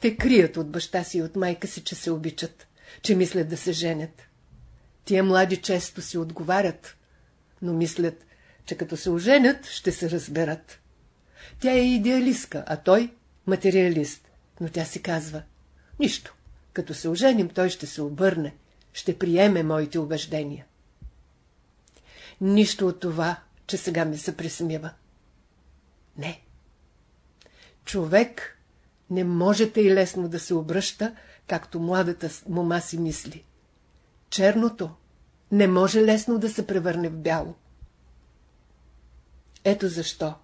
те крият от баща си и от майка си, че се обичат, че мислят да се женят. Тия млади често си отговарят, но мислят, че като се оженят, ще се разберат. Тя е идеалистка, а той – материалист, но тя си казва – нищо, като се оженим, той ще се обърне, ще приеме моите убеждения. Нищо от това, че сега ми се присмива. Не. Човек не можете и лесно да се обръща, както младата мома си мисли. Черното не може лесно да се превърне в бяло. Ето защо.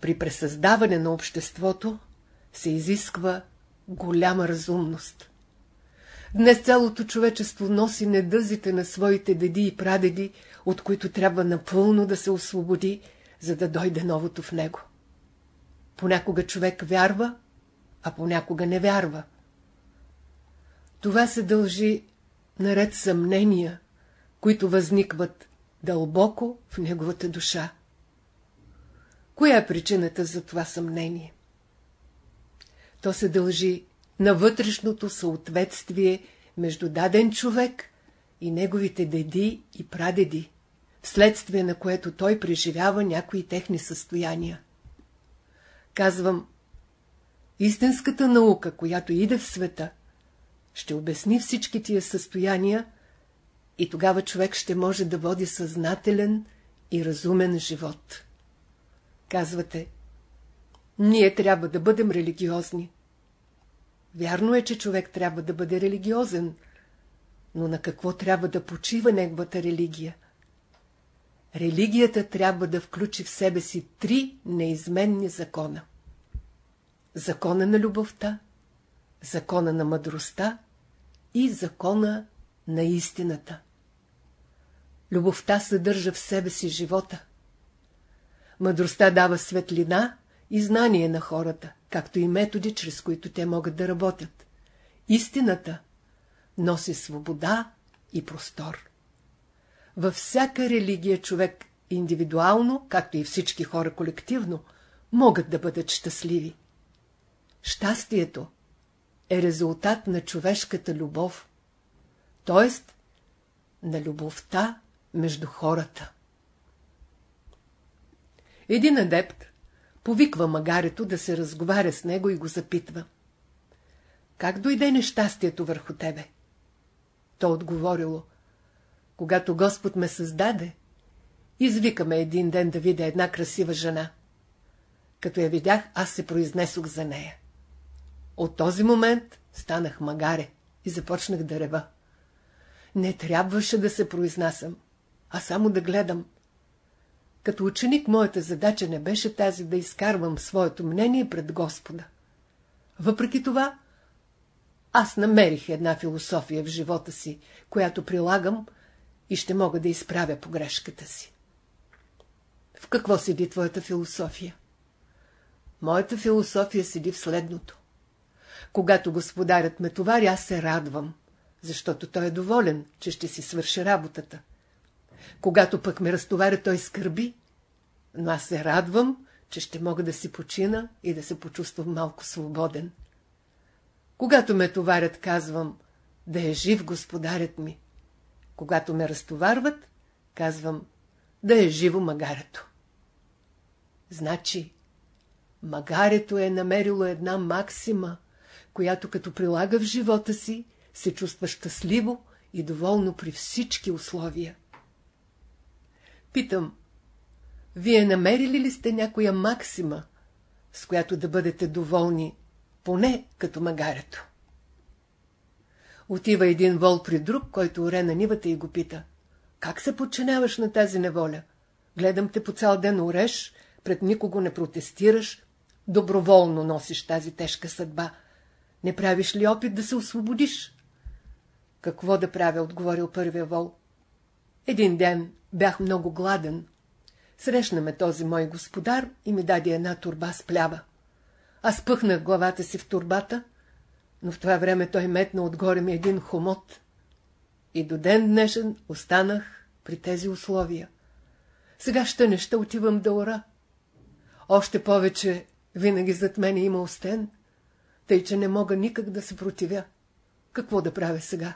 При пресъздаване на обществото се изисква голяма разумност. Днес цялото човечество носи недъзите на своите деди и прадеди, от които трябва напълно да се освободи, за да дойде новото в него. Понякога човек вярва, а понякога не вярва. Това се дължи наред съмнения, които възникват дълбоко в неговата душа. Коя е причината за това съмнение? То се дължи на вътрешното съответствие между даден човек и неговите деди и прадеди, вследствие на което той преживява някои техни състояния. Казвам, истинската наука, която иде в света, ще обясни всички тия състояния и тогава човек ще може да води съзнателен и разумен живот. Казвате, ние трябва да бъдем религиозни. Вярно е, че човек трябва да бъде религиозен, но на какво трябва да почива неговата религия? Религията трябва да включи в себе си три неизменни закона. Закона на любовта, закона на мъдростта и закона на истината. Любовта съдържа в себе си живота. Мъдростта дава светлина и знание на хората, както и методи, чрез които те могат да работят. Истината носи свобода и простор. Във всяка религия човек индивидуално, както и всички хора колективно, могат да бъдат щастливи. Щастието е резултат на човешката любов, т.е. на любовта между хората. Един адепт повиква магарето да се разговаря с него и го запитва. Как дойде нещастието върху тебе? То отговорило. Когато Господ ме създаде, извикаме един ден да видя една красива жена. Като я видях, аз се произнесох за нея. От този момент станах магаре и започнах да рева. Не трябваше да се произнасям, а само да гледам. Като ученик моята задача не беше тази да изкарвам своето мнение пред Господа. Въпреки това, аз намерих една философия в живота си, която прилагам и ще мога да изправя погрешката си. В какво седи твоята философия? Моята философия седи в следното. Когато господарят ме товари, аз се радвам, защото той е доволен, че ще си свърши работата. Когато пък ме разтоваря, той скърби, но аз се радвам, че ще мога да си почина и да се почувствам малко свободен. Когато ме товарят, казвам, да е жив господарят ми. Когато ме разтоварват, казвам, да е живо магарето. Значи, магарето е намерило една максима, която като прилага в живота си, се чувства щастливо и доволно при всички условия. Питам, вие намерили ли сте някоя максима, с която да бъдете доволни, поне като магарето? Отива един вол при друг, който оре на нивата и го пита. Как се подчиняваш на тази неволя? Гледам те по цял ден ореш, пред никого не протестираш, доброволно носиш тази тежка съдба. Не правиш ли опит да се освободиш? Какво да правя, отговорил първия вол. Един ден бях много гладен. Срещна ме този мой господар и ми даде една турба с плява. Аз пъхнах главата си в турбата, но в това време той метна отгоре ми един хомот. И до ден днешен останах при тези условия. Сега ще не ще отивам да ора. Още повече винаги зад мене има остен, тъй че не мога никак да се противя. Какво да правя сега?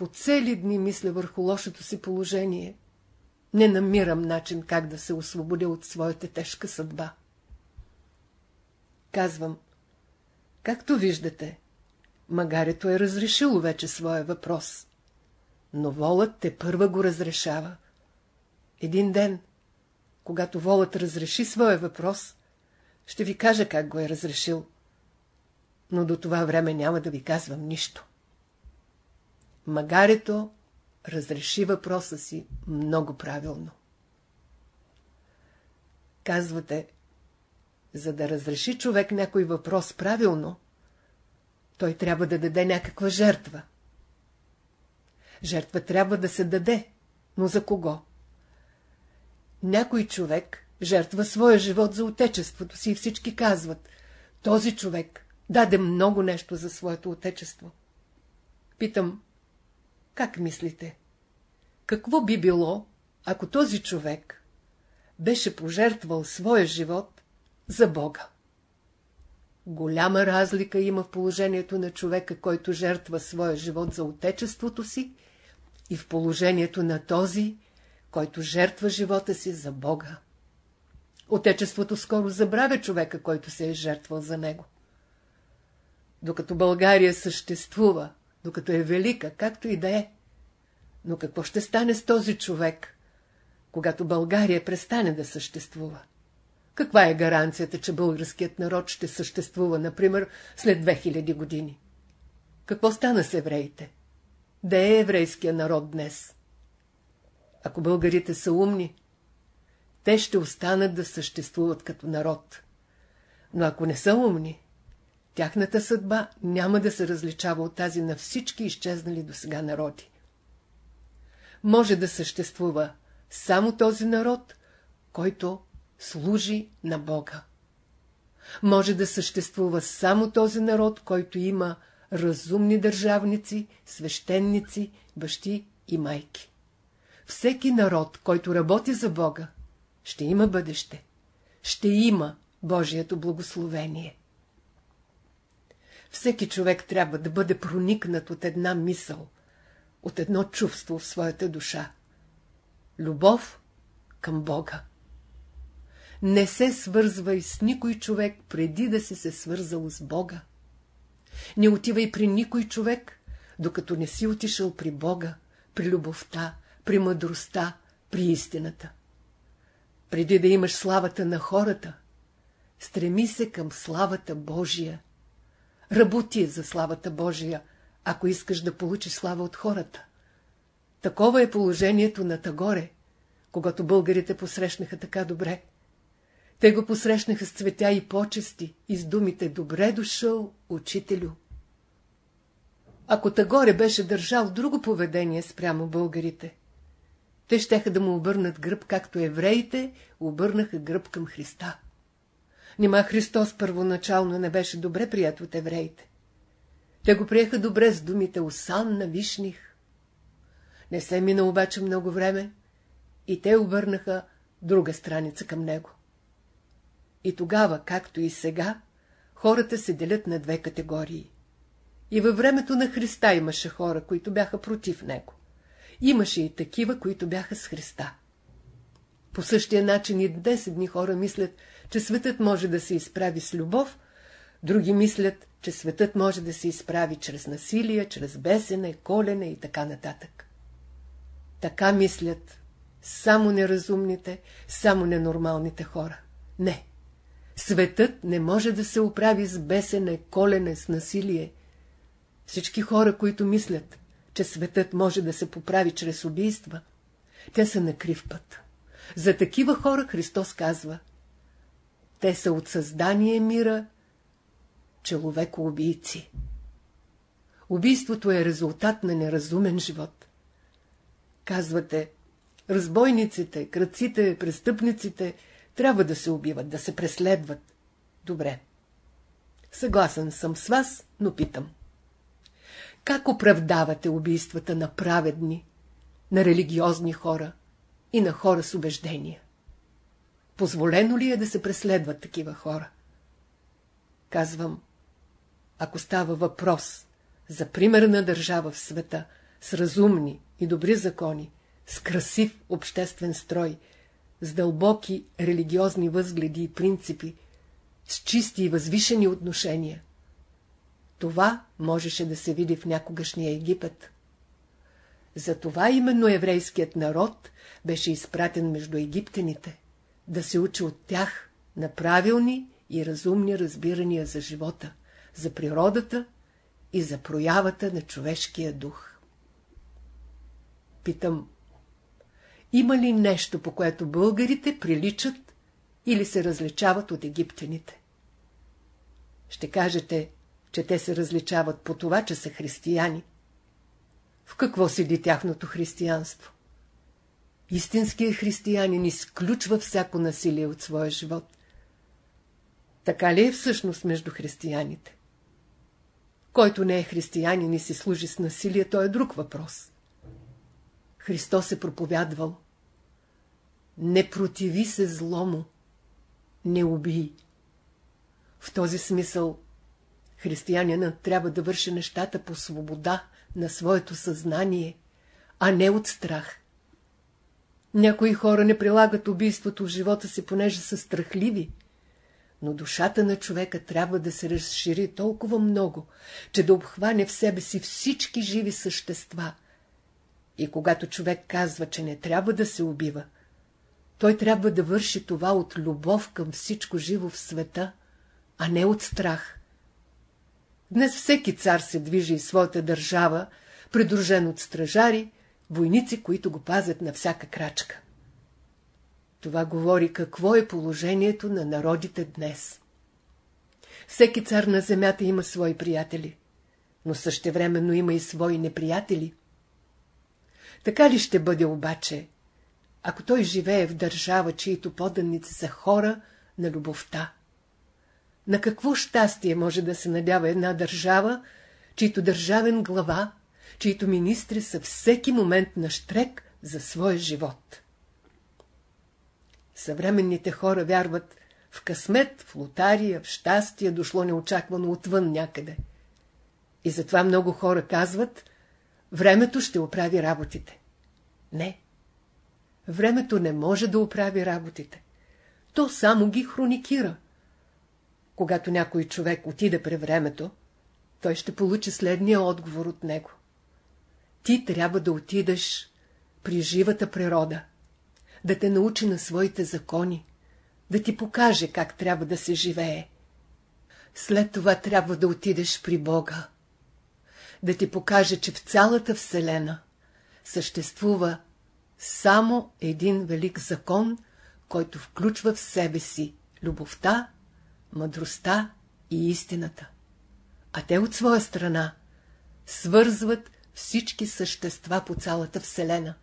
По цели дни мисля върху лошото си положение. Не намирам начин как да се освободя от своята тежка съдба. Казвам, както виждате, магарето е разрешило вече своя въпрос, но волът те първа го разрешава. Един ден, когато волът разреши своя въпрос, ще ви кажа как го е разрешил. Но до това време няма да ви казвам нищо. Магарето разреши въпроса си много правилно. Казвате, за да разреши човек някой въпрос правилно, той трябва да даде някаква жертва. Жертва трябва да се даде, но за кого? Някой човек жертва своя живот за отечеството си и всички казват, този човек даде много нещо за своето отечество. Питам, как мислите? Какво би било, ако този човек беше пожертвал своя живот за Бога? Голяма разлика има в положението на човека, който жертва своя живот за отечеството си и в положението на този, който жертва живота си за Бога. Отечеството скоро забравя човека, който се е жертвал за него. Докато България съществува, докато е велика, както и да е. Но какво ще стане с този човек, когато България престане да съществува? Каква е гаранцията, че българският народ ще съществува, например, след 2000 години? Какво стана с евреите? Де е еврейския народ днес? Ако българите са умни, те ще останат да съществуват като народ. Но ако не са умни, тяхната съдба няма да се различава от тази на всички изчезнали до сега народи. Може да съществува само този народ, който служи на Бога. Може да съществува само този народ, който има разумни държавници, свещеници, бащи и майки. Всеки народ, който работи за Бога, ще има бъдеще. Ще има Божието благословение. Всеки човек трябва да бъде проникнат от една мисъл, от едно чувство в своята душа. Любов към Бога. Не се свързвай с никой човек преди да си се свързал с Бога. Не отивай при никой човек, докато не си отишъл при Бога, при любовта, при мъдростта, при истината. Преди да имаш славата на хората, стреми се към славата Божия. Работи за славата Божия, ако искаш да получиш слава от хората. Такова е положението на Тагоре, когато българите посрещнаха така добре. Те го посрещнаха с цветя и почести и с думите «Добре дошъл, учителю». Ако Тагоре беше държал друго поведение спрямо българите, те щеха да му обърнат гръб, както евреите обърнаха гръб към Христа. Нима Христос първоначално не беше добре прият от евреите. Те го приеха добре с думите Осан на Вишних. Не се мина обаче много време и те обърнаха друга страница към него. И тогава, както и сега, хората се делят на две категории. И във времето на Христа имаше хора, които бяха против него. Имаше и такива, които бяха с Христа. По същия начин и днес едни хора мислят, че светът може да се изправи с любов, други мислят, че светът може да се изправи чрез насилие, чрез бесене, колене и така нататък. Така мислят само неразумните, само ненормалните хора. Не. Светът не може да се оправи с бесене, колене, с насилие. Всички хора, които мислят, че светът може да се поправи чрез убийства, те са на крив път. За такива хора Христос казва Те са от създание мира, човекоубийци. Убийството е резултат на неразумен живот. Казвате, Разбойниците, кръците, престъпниците трябва да се убиват, да се преследват. Добре. Съгласен съм с вас, но питам. Как оправдавате убийствата на праведни, на религиозни хора и на хора с убеждения? Позволено ли е да се преследват такива хора? Казвам, ако става въпрос за примерна държава в света, с разумни и добри закони, с красив обществен строй, с дълбоки религиозни възгледи и принципи, с чисти и възвишени отношения. Това можеше да се види в някогашния Египет. Затова именно еврейският народ беше изпратен между египтяните, да се учи от тях на правилни и разумни разбирания за живота, за природата и за проявата на човешкия дух. Питам, има ли нещо, по което българите приличат или се различават от египтяните? Ще кажете, че те се различават по това, че са християни. В какво седи тяхното християнство? Истинският християнин изключва всяко насилие от своя живот. Така ли е всъщност между християните? Който не е християнин и си служи с насилие, то е друг въпрос. Христос е проповядвал. Не противи се злому, не убий. В този смисъл християнина трябва да върши нещата по свобода на своето съзнание, а не от страх. Някои хора не прилагат убийството в живота си, понеже са страхливи, но душата на човека трябва да се разшири толкова много, че да обхване в себе си всички живи същества. И когато човек казва, че не трябва да се убива, той трябва да върши това от любов към всичко живо в света, а не от страх. Днес всеки цар се движи из своята държава, придружен от стражари, войници, които го пазят на всяка крачка. Това говори какво е положението на народите днес. Всеки цар на земята има свои приятели, но същевременно има и свои неприятели. Така ли ще бъде обаче, ако той живее в държава, чието поданици са хора на любовта? На какво щастие може да се надява една държава, чието държавен глава, чието министри са всеки момент на штрек за своя живот? Съвременните хора вярват в късмет, в лотария, в щастие, дошло неочаквано отвън някъде. И затова много хора казват, времето ще оправи работите. Не. Времето не може да оправи работите. То само ги хроникира. Когато някой човек отиде при времето, той ще получи следния отговор от него. Ти трябва да отидеш при живата природа, да те научи на своите закони, да ти покаже как трябва да се живее. След това трябва да отидеш при Бога, да ти покаже, че в цялата Вселена съществува само един велик закон, който включва в себе си любовта, мъдростта и истината. А те от своя страна свързват всички същества по цялата Вселена.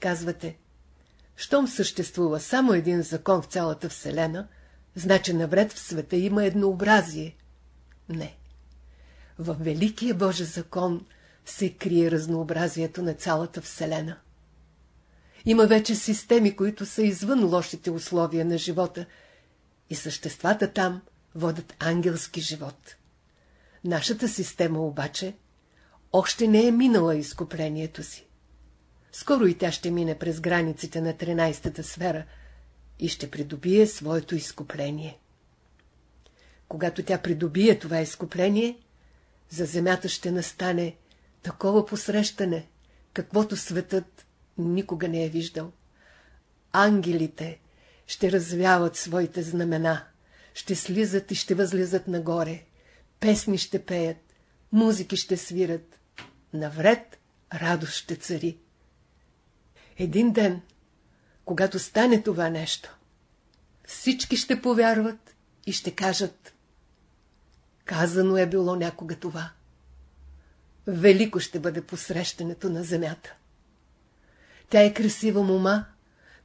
Казвате, щом съществува само един закон в цялата Вселена, значи навред в света има еднообразие. Не. В Великия Божи закон се крие разнообразието на цялата Вселена. Има вече системи, които са извън лошите условия на живота и съществата там водят ангелски живот. Нашата система обаче още не е минала изкуплението си. Скоро и тя ще мине през границите на 13-та сфера и ще придобие своето изкупление. Когато тя придобие това изкупление, за земята ще настане такова посрещане, каквото светът никога не е виждал. Ангелите ще развяват своите знамена, ще слизат и ще възлизат нагоре, песни ще пеят, музики ще свират, навред радост ще цари. Един ден, когато стане това нещо, всички ще повярват и ще кажат Казано е било някога това. Велико ще бъде посрещането на земята. Тя е красива мома,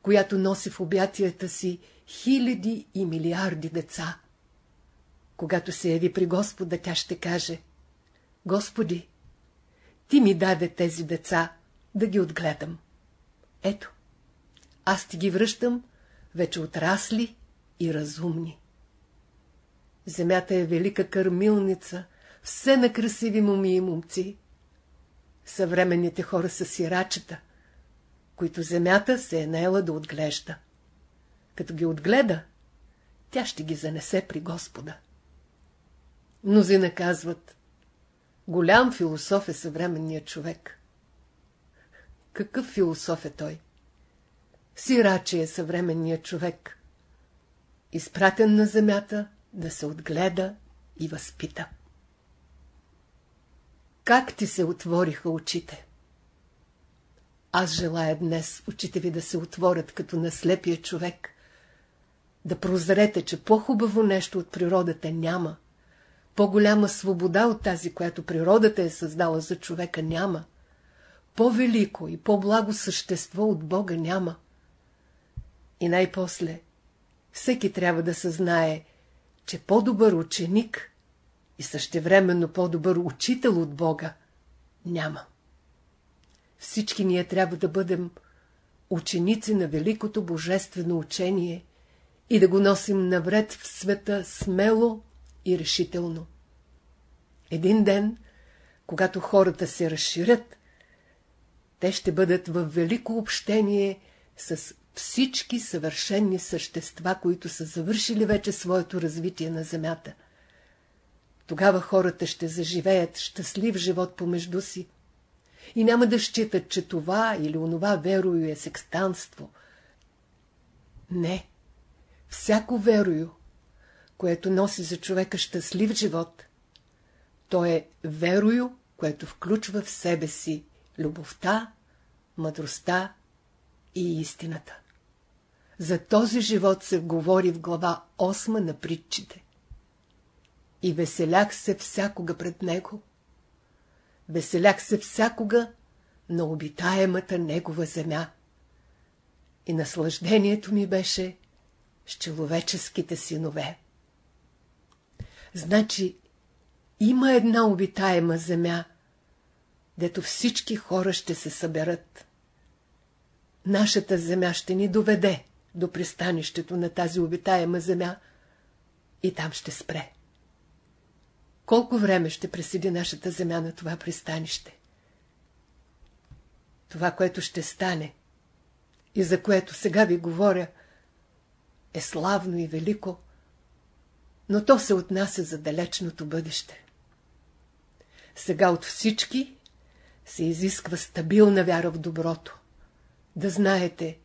която носи в обятията си хиляди и милиарди деца. Когато се яви при Господа, тя ще каже Господи, Ти ми даде тези деца да ги отгледам. Ето, аз ти ги връщам, вече отрасли и разумни. Земята е велика кърмилница, все на красиви моми и момци. Съвременните хора са сирачета, които земята се е наела да отглежда. Като ги отгледа, тя ще ги занесе при Господа. Мнозина казват, голям философ е съвременният човек. Какъв философ е той? Сираче е съвременният човек. Изпратен на земята да се отгледа и възпита. Как ти се отвориха очите? Аз желая днес очите ви да се отворят като на слепия човек, да прозрете, че по-хубаво нещо от природата няма, по-голяма свобода от тази, която природата е създала за човека няма, по-велико и по-благо същество от Бога няма. И най-после, всеки трябва да съзнае, че по-добър ученик и същевременно по-добър учител от Бога няма. Всички ние трябва да бъдем ученици на великото божествено учение и да го носим навред в света смело и решително. Един ден, когато хората се разширят, те ще бъдат в велико общение с всички съвършенни същества, които са завършили вече своето развитие на земята. Тогава хората ще заживеят щастлив живот помежду си и няма да считат, че това или онова верою е секстанство. Не, всяко верою, което носи за човека щастлив живот, то е верою, което включва в себе си любовта, мъдростта и истината. За този живот се говори в глава 8 на притчите. И веселях се всякога пред него. Веселях се всякога на обитаемата негова земя. И наслаждението ми беше с человеческите синове. Значи, има една обитаема земя, дето всички хора ще се съберат. Нашата земя ще ни доведе до пристанището на тази обитаема земя и там ще спре. Колко време ще преседи нашата земя на това пристанище? Това, което ще стане и за което сега ви говоря, е славно и велико, но то се отнася за далечното бъдеще. Сега от всички се изисква стабилна вяра в доброто. Да знаете,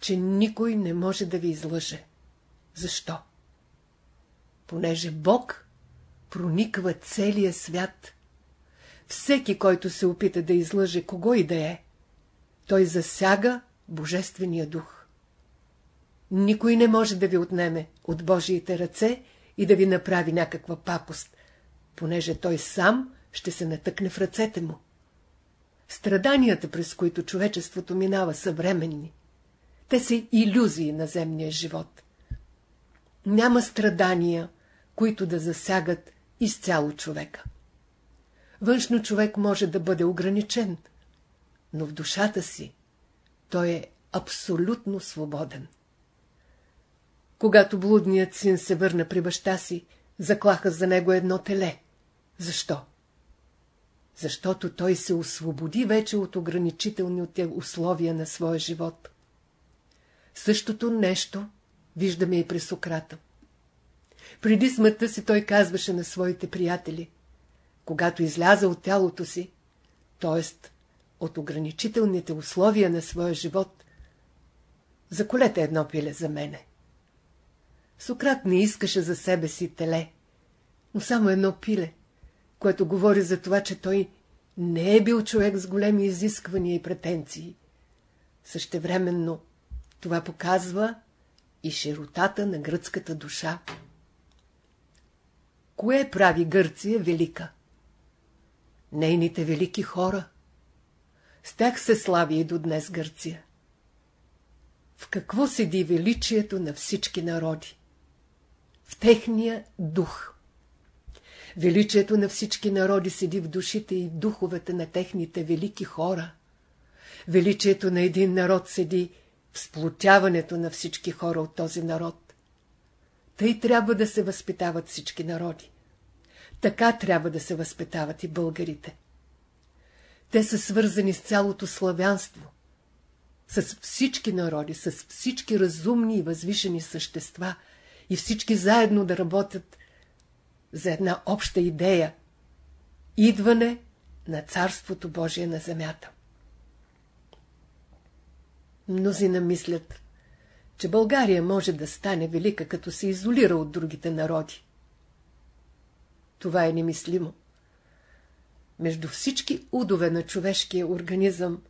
че никой не може да ви излъже. Защо? Понеже Бог прониква целия свят. Всеки, който се опита да излъже кого и да е, той засяга Божествения дух. Никой не може да ви отнеме от Божиите ръце и да ви направи някаква папост, понеже той сам ще се натъкне в ръцете му. Страданията, през които човечеството минава, са временни. Те са иллюзии на земния живот. Няма страдания, които да засягат изцяло човека. Външно човек може да бъде ограничен, но в душата си той е абсолютно свободен. Когато блудният син се върна при баща си, заклаха за него едно теле. Защо? Защото той се освободи вече от ограничителните условия на своя живот. Същото нещо виждаме и при Сократа. Преди смъртта си той казваше на своите приятели, когато изляза от тялото си, т.е. от ограничителните условия на своя живот, заколете едно пиле за мене. Сократ не искаше за себе си теле, но само едно пиле, което говори за това, че той не е бил човек с големи изисквания и претенции. Същевременно това показва и широтата на гръцката душа. Кое прави Гърция велика? Нейните велики хора. С тях се слави и до днес Гърция. в какво седи величието на всички народи? В техния дух. Величието на всички народи седи в душите и духовете на техните велики хора. Величието на един народ седи в сплотяването на всички хора от този народ. Тъй трябва да се възпитават всички народи. Така трябва да се възпитават и българите. Те са свързани с цялото славянство, с всички народи, с всички разумни и възвишени същества и всички заедно да работят за една обща идея – идване на Царството Божие на земята. Мнозина мислят, че България може да стане велика, като се изолира от другите народи. Това е немислимо. Между всички удове на човешкия организъм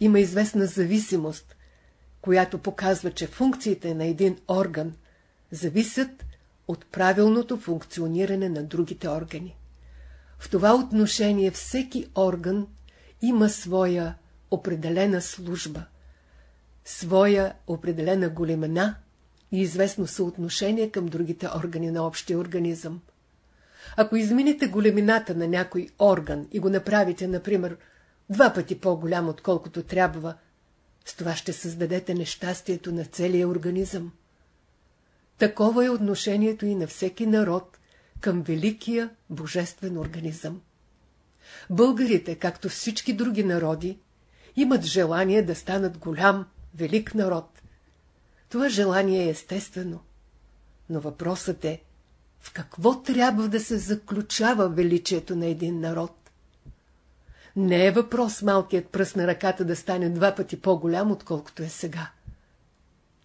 има известна зависимост, която показва, че функциите на един орган зависят от правилното функциониране на другите органи. В това отношение всеки орган има своя определена служба, своя определена големина и известно съотношение към другите органи на общия организъм. Ако измените големината на някой орган и го направите, например, два пъти по-голям, отколкото трябва, с това ще създадете нещастието на целия организъм. Такова е отношението и на всеки народ към великия божествен организъм. Българите, както всички други народи, имат желание да станат голям, велик народ. Това желание е естествено. Но въпросът е, в какво трябва да се заключава величието на един народ? Не е въпрос малкият пръст на ръката да стане два пъти по-голям, отколкото е сега.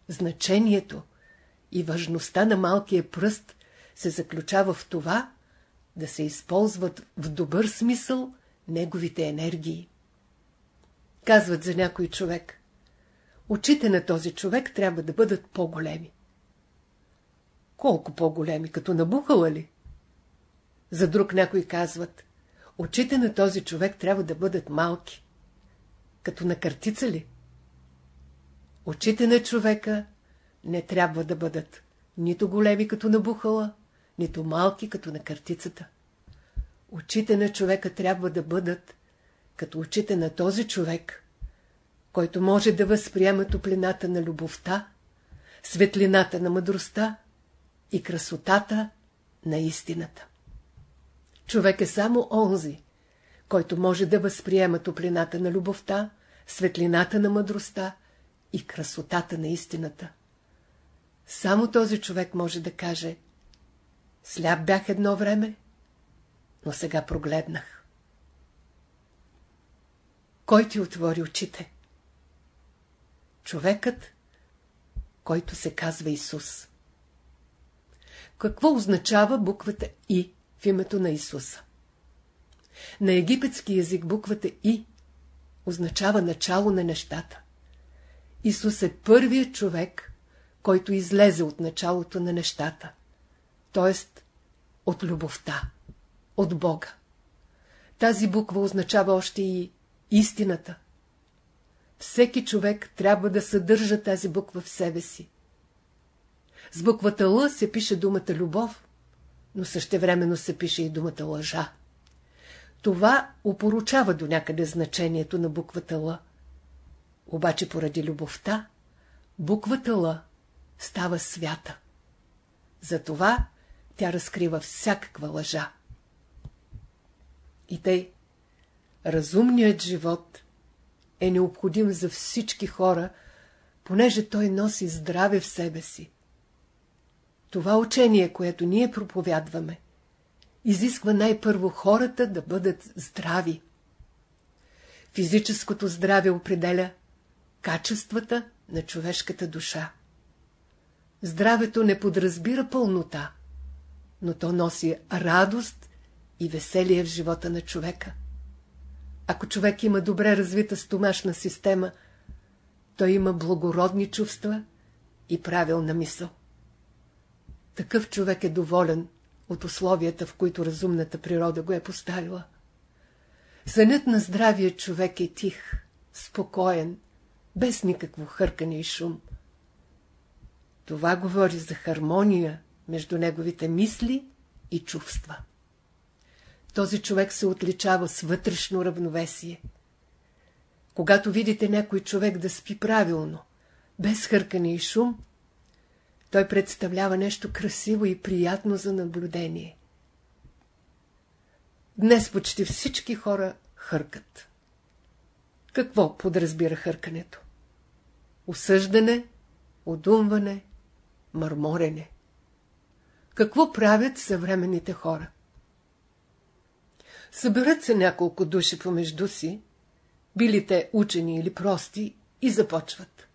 Значението и важността на малкия пръст се заключава в това, да се използват в добър смисъл неговите енергии. Казват за някой човек. Очите на този човек трябва да бъдат по-големи. Колко по-големи, като набухала ли? За друг някой казват. Очите на този човек трябва да бъдат малки. Като на картица ли? Очите на човека не трябва да бъдат нито големи като на бухала, нито малки като на картицата. Очите на човека трябва да бъдат като очите на този човек, който може да възприема топлината на любовта, светлината на мъдростта и красотата на истината. Човек е само онзи, който може да възприема топлината на любовта, светлината на мъдростта и красотата на истината. Само този човек може да каже Сляп бях едно време, но сега прогледнах. Кой ти отвори очите? Човекът, който се казва Исус. Какво означава буквата И в името на Исуса? На египетски язик буквата И означава начало на нещата. Исус е първият човек, който излезе от началото на нещата, т.е. от любовта, от Бога. Тази буква означава още и истината. Всеки човек трябва да съдържа тази буква в себе си. С буквата Л се пише думата любов, но същевременно се пише и думата лъжа. Това упоручава до някъде значението на буквата Л. Обаче поради любовта, буквата Л става свята. Затова тя разкрива всякаква лъжа. И тъй, разумният живот е необходим за всички хора, понеже той носи здраве в себе си. Това учение, което ние проповядваме, изисква най-първо хората да бъдат здрави. Физическото здраве определя качествата на човешката душа. Здравето не подразбира пълнота, но то носи радост и веселие в живота на човека. Ако човек има добре развита стомашна система, той има благородни чувства и правилна мисъл. Такъв човек е доволен от условията, в които разумната природа го е поставила. Сънят на здравия човек е тих, спокоен, без никакво хъркане и шум – Това говори за хармония между неговите мисли и чувства. Този човек се отличава с вътрешно равновесие. Когато видите някой човек да спи правилно, без хъркане и шум, той представлява нещо красиво и приятно за наблюдение. Днес почти всички хора хъркат. Какво подразбира хъркането? Осъждане, удумване, мърморене. Какво правят съвременните хора? Съберат се няколко души помежду си, били те учени или прости, и започват.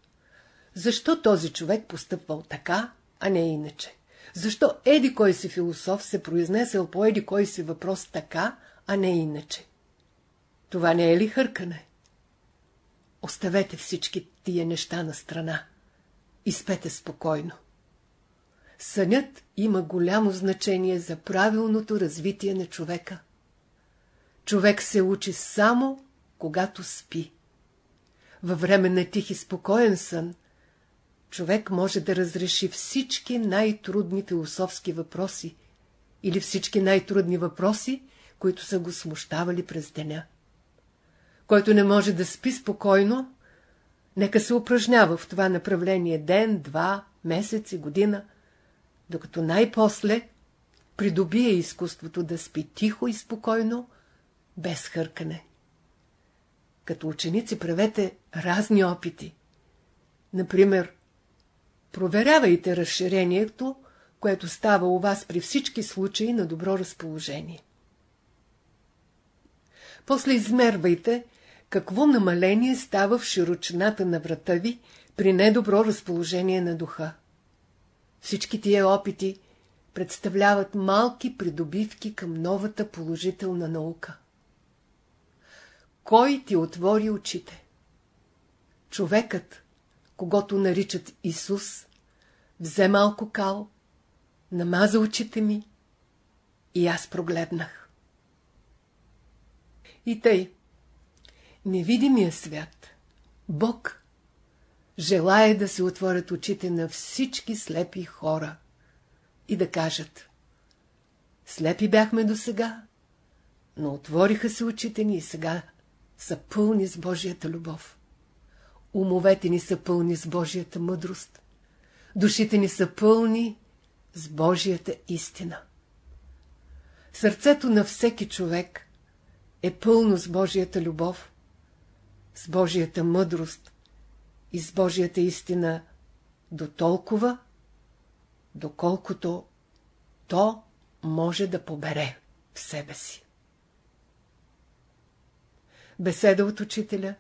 Защо този човек постъпвал така, а не иначе? Защо еди кой си философ се произнесел по еди кой си въпрос така, а не иначе? Това не е ли хъркане? Оставете всички тия неща на страна. И спете спокойно. Сънят има голямо значение за правилното развитие на човека. Човек се учи само, когато спи. Във време на тих и спокоен сън, човек може да разреши всички най-трудни философски въпроси или всички най-трудни въпроси, които са го смущавали през деня. Който не може да спи спокойно, нека се упражнява в това направление ден, два, месец и година, докато най-после придобие изкуството да спи тихо и спокойно, без хъркане. Като ученици правете разни опити. Например, проверявайте разширението, което става у вас при всички случаи на добро разположение. После измервайте какво намаление става в широчината на врата ви при недобро разположение на духа. Всички тия опити представляват малки придобивки към новата положителна наука. Кой ти отвори очите? Човекът, когато наричат Исус, взе малко кал, намаза очите ми и аз прогледнах. И тъй, невидимия свят, Бог, желая да се отворят очите на всички слепи хора и да кажат Слепи бяхме до сега, но отвориха се очите ни и сега са пълни с Божията любов. Умовете ни са пълни с Божията мъдрост. Душите ни са пълни с Божията истина. Сърцето на всеки човек е пълно с Божията любов, с Божията мъдрост и с Божията истина до толкова, доколкото то може да побере в себе си. Беседа от учителя,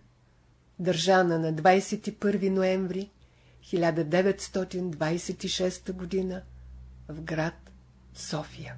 държана на 21 ноември 1926 г. в град София.